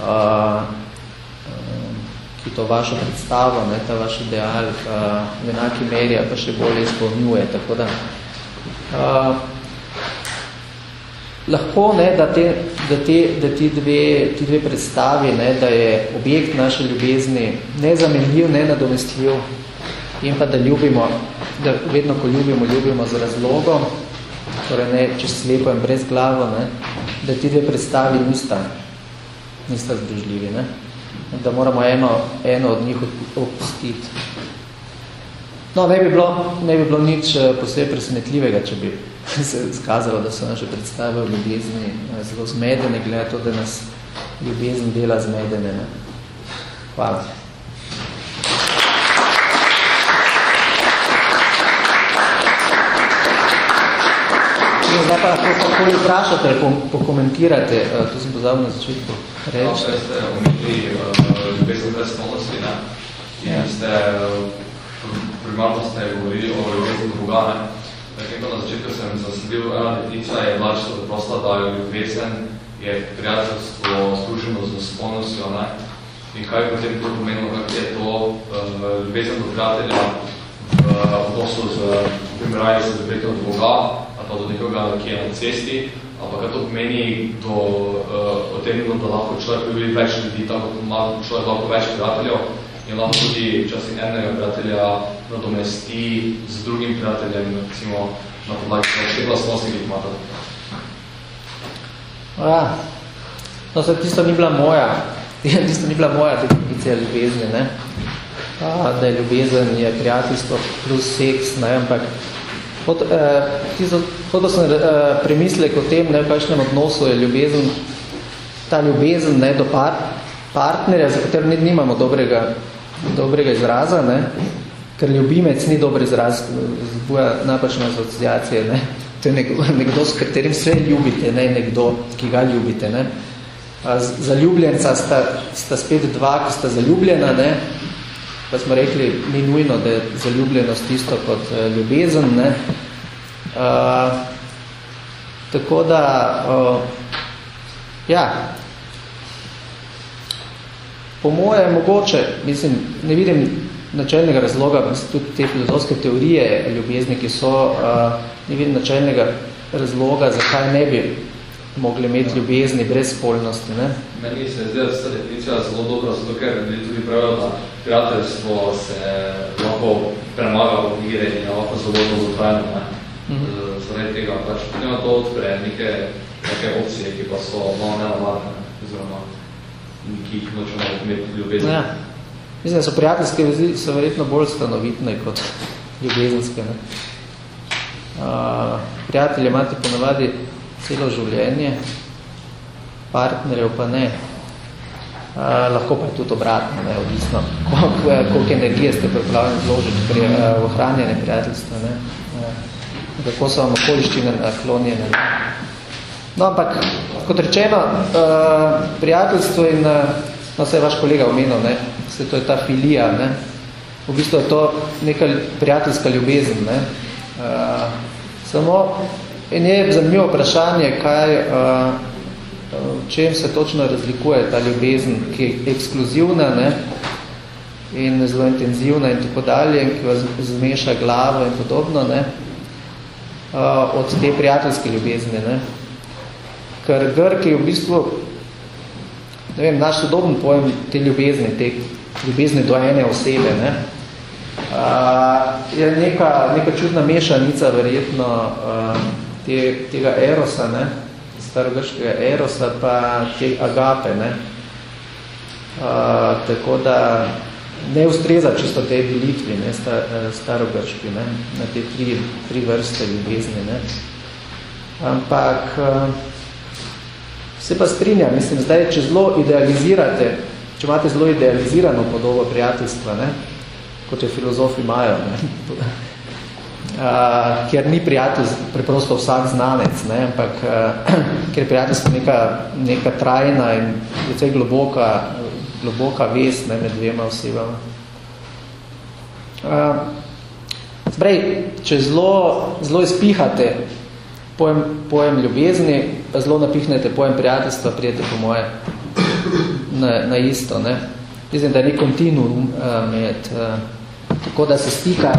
uh, ki to vašo predstavo, ne, ta vaš ideal uh, v enaki meri pa še bolje izpolnjuje. Tako da Uh, lahko, ne, da, te, da, te, da ti, dve, ti dve predstavi, ne, da je objekt naše ljubezni nezamenljiv, nenadomestljiv in pa da ljubimo, da vedno, ko ljubimo, ljubimo z razlogom, torej ne čez slepo in brez glavo, ne, da ti dve predstavi nista, nista združljivi, ne, da moramo eno, eno od njih opustiti. No, ne bi bilo, ne bi bilo nič eh, posebej presenetljivega, če bi se skazalo, da so naše predstave v ljubezni zelo zmedene, gleda to, da nas ljubezen dela zmedene. Ne? Hvala. In zdaj pa, ko koli vprašate, po, pokomentirate, to sem pozabil na začetku reči. No, ste omenili ljubezen brez spolnosti, ne? In ja. ste primarno ste govorili o ljubezni do Boga. Ne? Nekaj na začetku sem zasledil, ena definicija je čisto prosta, da je ljubezen je prijateljstvo služeno z spolnostjo. Ne? In kaj potem to pomenilo, kak je to uh, ljubezen do prijatelja v odnosu z primeraji z ljubezen do Boga, ali pa do nekoga, ki je na cesti, ali pa kaj to pomeni do, uh, o tem, da lahko človek ljubi več ljudi, tako da človek lahko več prijateljev, in lahko tudi včasih enega prijatelja nadomesti z drugim prijateljem, recimo na podlagi še glasnosti, ki jih imate. Ja, no, se tisto ni bila moja, tisto ni bila moja definicija ljubezni, ne? A, da je ljubezen, je prijateljstvo plus seks, ne, ampak Hod, eh, tisto, hodil sem eh, premislek o tem, ne, v kakšnem odnosu je ljubezen, ta ljubezen ne, do par, partnerja, za katero nimamo dobrega dobrega izraza, ne? ker ljubimec ni dober izraz, zbuja napačne asociacije. Ne? To je nekdo, nekdo, s katerim sve ljubite, ne nekdo, ki ga ljubite. Ne? A zaljubljenca sta, sta spet dva, ki sta zaljubljena, ne? pa smo rekli, ni nujno, da je zaljubljenost isto kot eh, ljubezen. Ne? A, tako da, o, ja, Po moje mogoče, mislim, ne vidim načelnega razloga, tudi te filozofske teorije ljubezni, ki so, uh, ne vidim načelnega razloga, zakaj ne bi mogli imeti ljubezni brez spolnosti. Ne? Meni se zdi, da se definicija zelo dobra, zato ker ljudi tudi pravijo, da prijateljstvo se lahko premaga v igre in lahko zelo dobro trajno. Ne? Mm -hmm. Zaradi tega pač nema to odpre neke, neke opcije, ki pa so malo nenavadne, oziroma ki jih nočemo imeti ljubezni. Ja. Mislim, da so prijateljske vezi so verjetno bolj stanovitne kot ljubezenske. Ne? Uh, prijatelje imate ponavadi celo življenje, partnerjev pa ne. Uh, lahko pa je tudi obratno, ne, odvisno, koliko, koliko energije ste pripravljeni vložiti pri uh, ohranjene prijateljstva. Ne? Uh, kako so vam okoliščine naklonjene. Ne? No, ampak, kot rečeno, uh, prijateljstvo in, uh, no, se je vaš kolega omenil, ne, se to je ta filija, ne, v bistvu je to neka prijateljska ljubezen, ne, uh, samo in je zanimivo vprašanje, kaj, uh, v čem se točno razlikuje ta ljubezen, ki je ekskluzivna ne, in zelo intenzivna in tako dalje, ki vas zmeša glavo in podobno, ne, uh, od te prijateljske ljubezni. Ne. Ker Grk je v bistvu, ne vem, naš sodoben pojem te ljubezni, te ljubezni do ene osebe, ne, uh, je neka, neka čudna mešanica verjetno uh, te, tega erosa, ne, starogrškega erosa, pa te agape, ne. Uh, tako da ne ustreza čisto tej delitvi, ne, star, starogrški, ne, na te tri, tri vrste ljubezni, ne. Ampak uh, se pa strinja, mislim, zdaj, če zelo idealizirate, če imate zelo idealizirano podobo prijateljstva, ne, kot jo filozofi imajo, ne, uh, ker ni prijatelj preprosto vsak znanec, ne, ampak uh, ker je prijateljstvo neka, neka trajna in precej globoka, globoka vest ne, med dvema osebama. Uh, Zbrej, če zelo, zelo izpihate pojem, pojem ljubezni, pa zelo napihnete pojem prijateljstva, prijete po moje na, na isto. Ne? Mislim, da je nek kontinuum uh, med uh, tako da se stika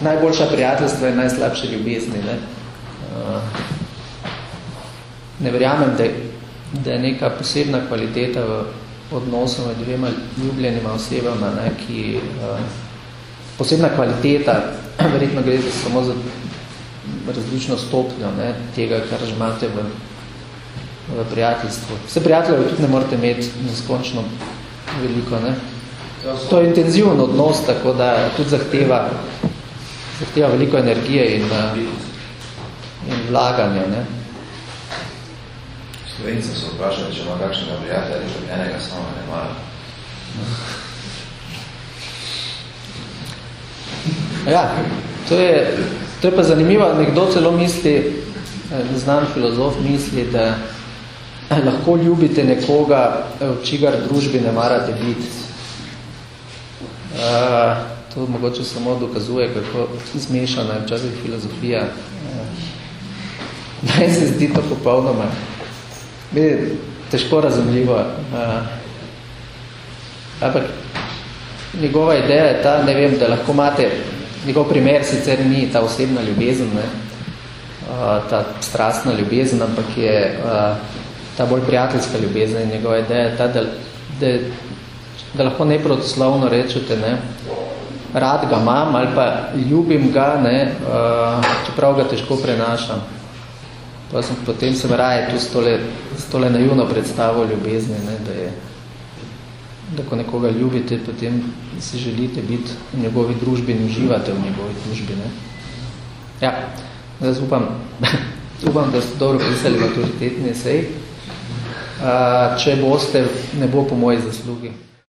najboljša prijateljstva in najslabše ljubezni. Ne, uh, ne verjamem, da, da je neka posebna kvaliteta v odnosu med dvema ljubljenima osebama, ne, ki uh, posebna kvaliteta, verjetno gre samo za različno stopnjo ne, tega, kar že imate v, v prijateljstvu. Vse prijatelje tudi ne morate imeti neskončno veliko, ne. To je intenziven odnos, tako da tudi zahteva, zahteva veliko energije in, eh, in vlaganja. Ne? Slovenci so vprašali, če ima kakšnega prijatelja, že enega samo ne mara. Ja, to je, to je pa zanimivo. Nekdo celo misli, eh, znan filozof misli, da lahko ljubite nekoga, v čigar družbi ne marate biti. Uh, to mogoče samo dokazuje, kako zmešana je včasih filozofija. Uh, meni se zdi to popolnoma. Bi težko razumljivo. Uh, ampak njegova ideja je ta, ne vem, da lahko imate, njegov primer sicer ni ta osebna ljubezen, ne, ta strastna ljubezen, ampak je ta bolj prijateljska ljubezen. Njegova ideja je ta, da, da da lahko neprotoslovno rečete, ne, rad ga imam ali pa ljubim ga, ne, čeprav ga težko prenašam. Pa sem, potem sem raje tu s tole, s tole naivno predstavo ljubezni, ne, da je da ko nekoga ljubite, potem si želite biti v njegovi družbi in uživate v njegovi družbi. Ne. Ja, zdaj upam, upam, da ste dobro pisali v autoritetni esej. Če boste, ne bo po moji zaslugi.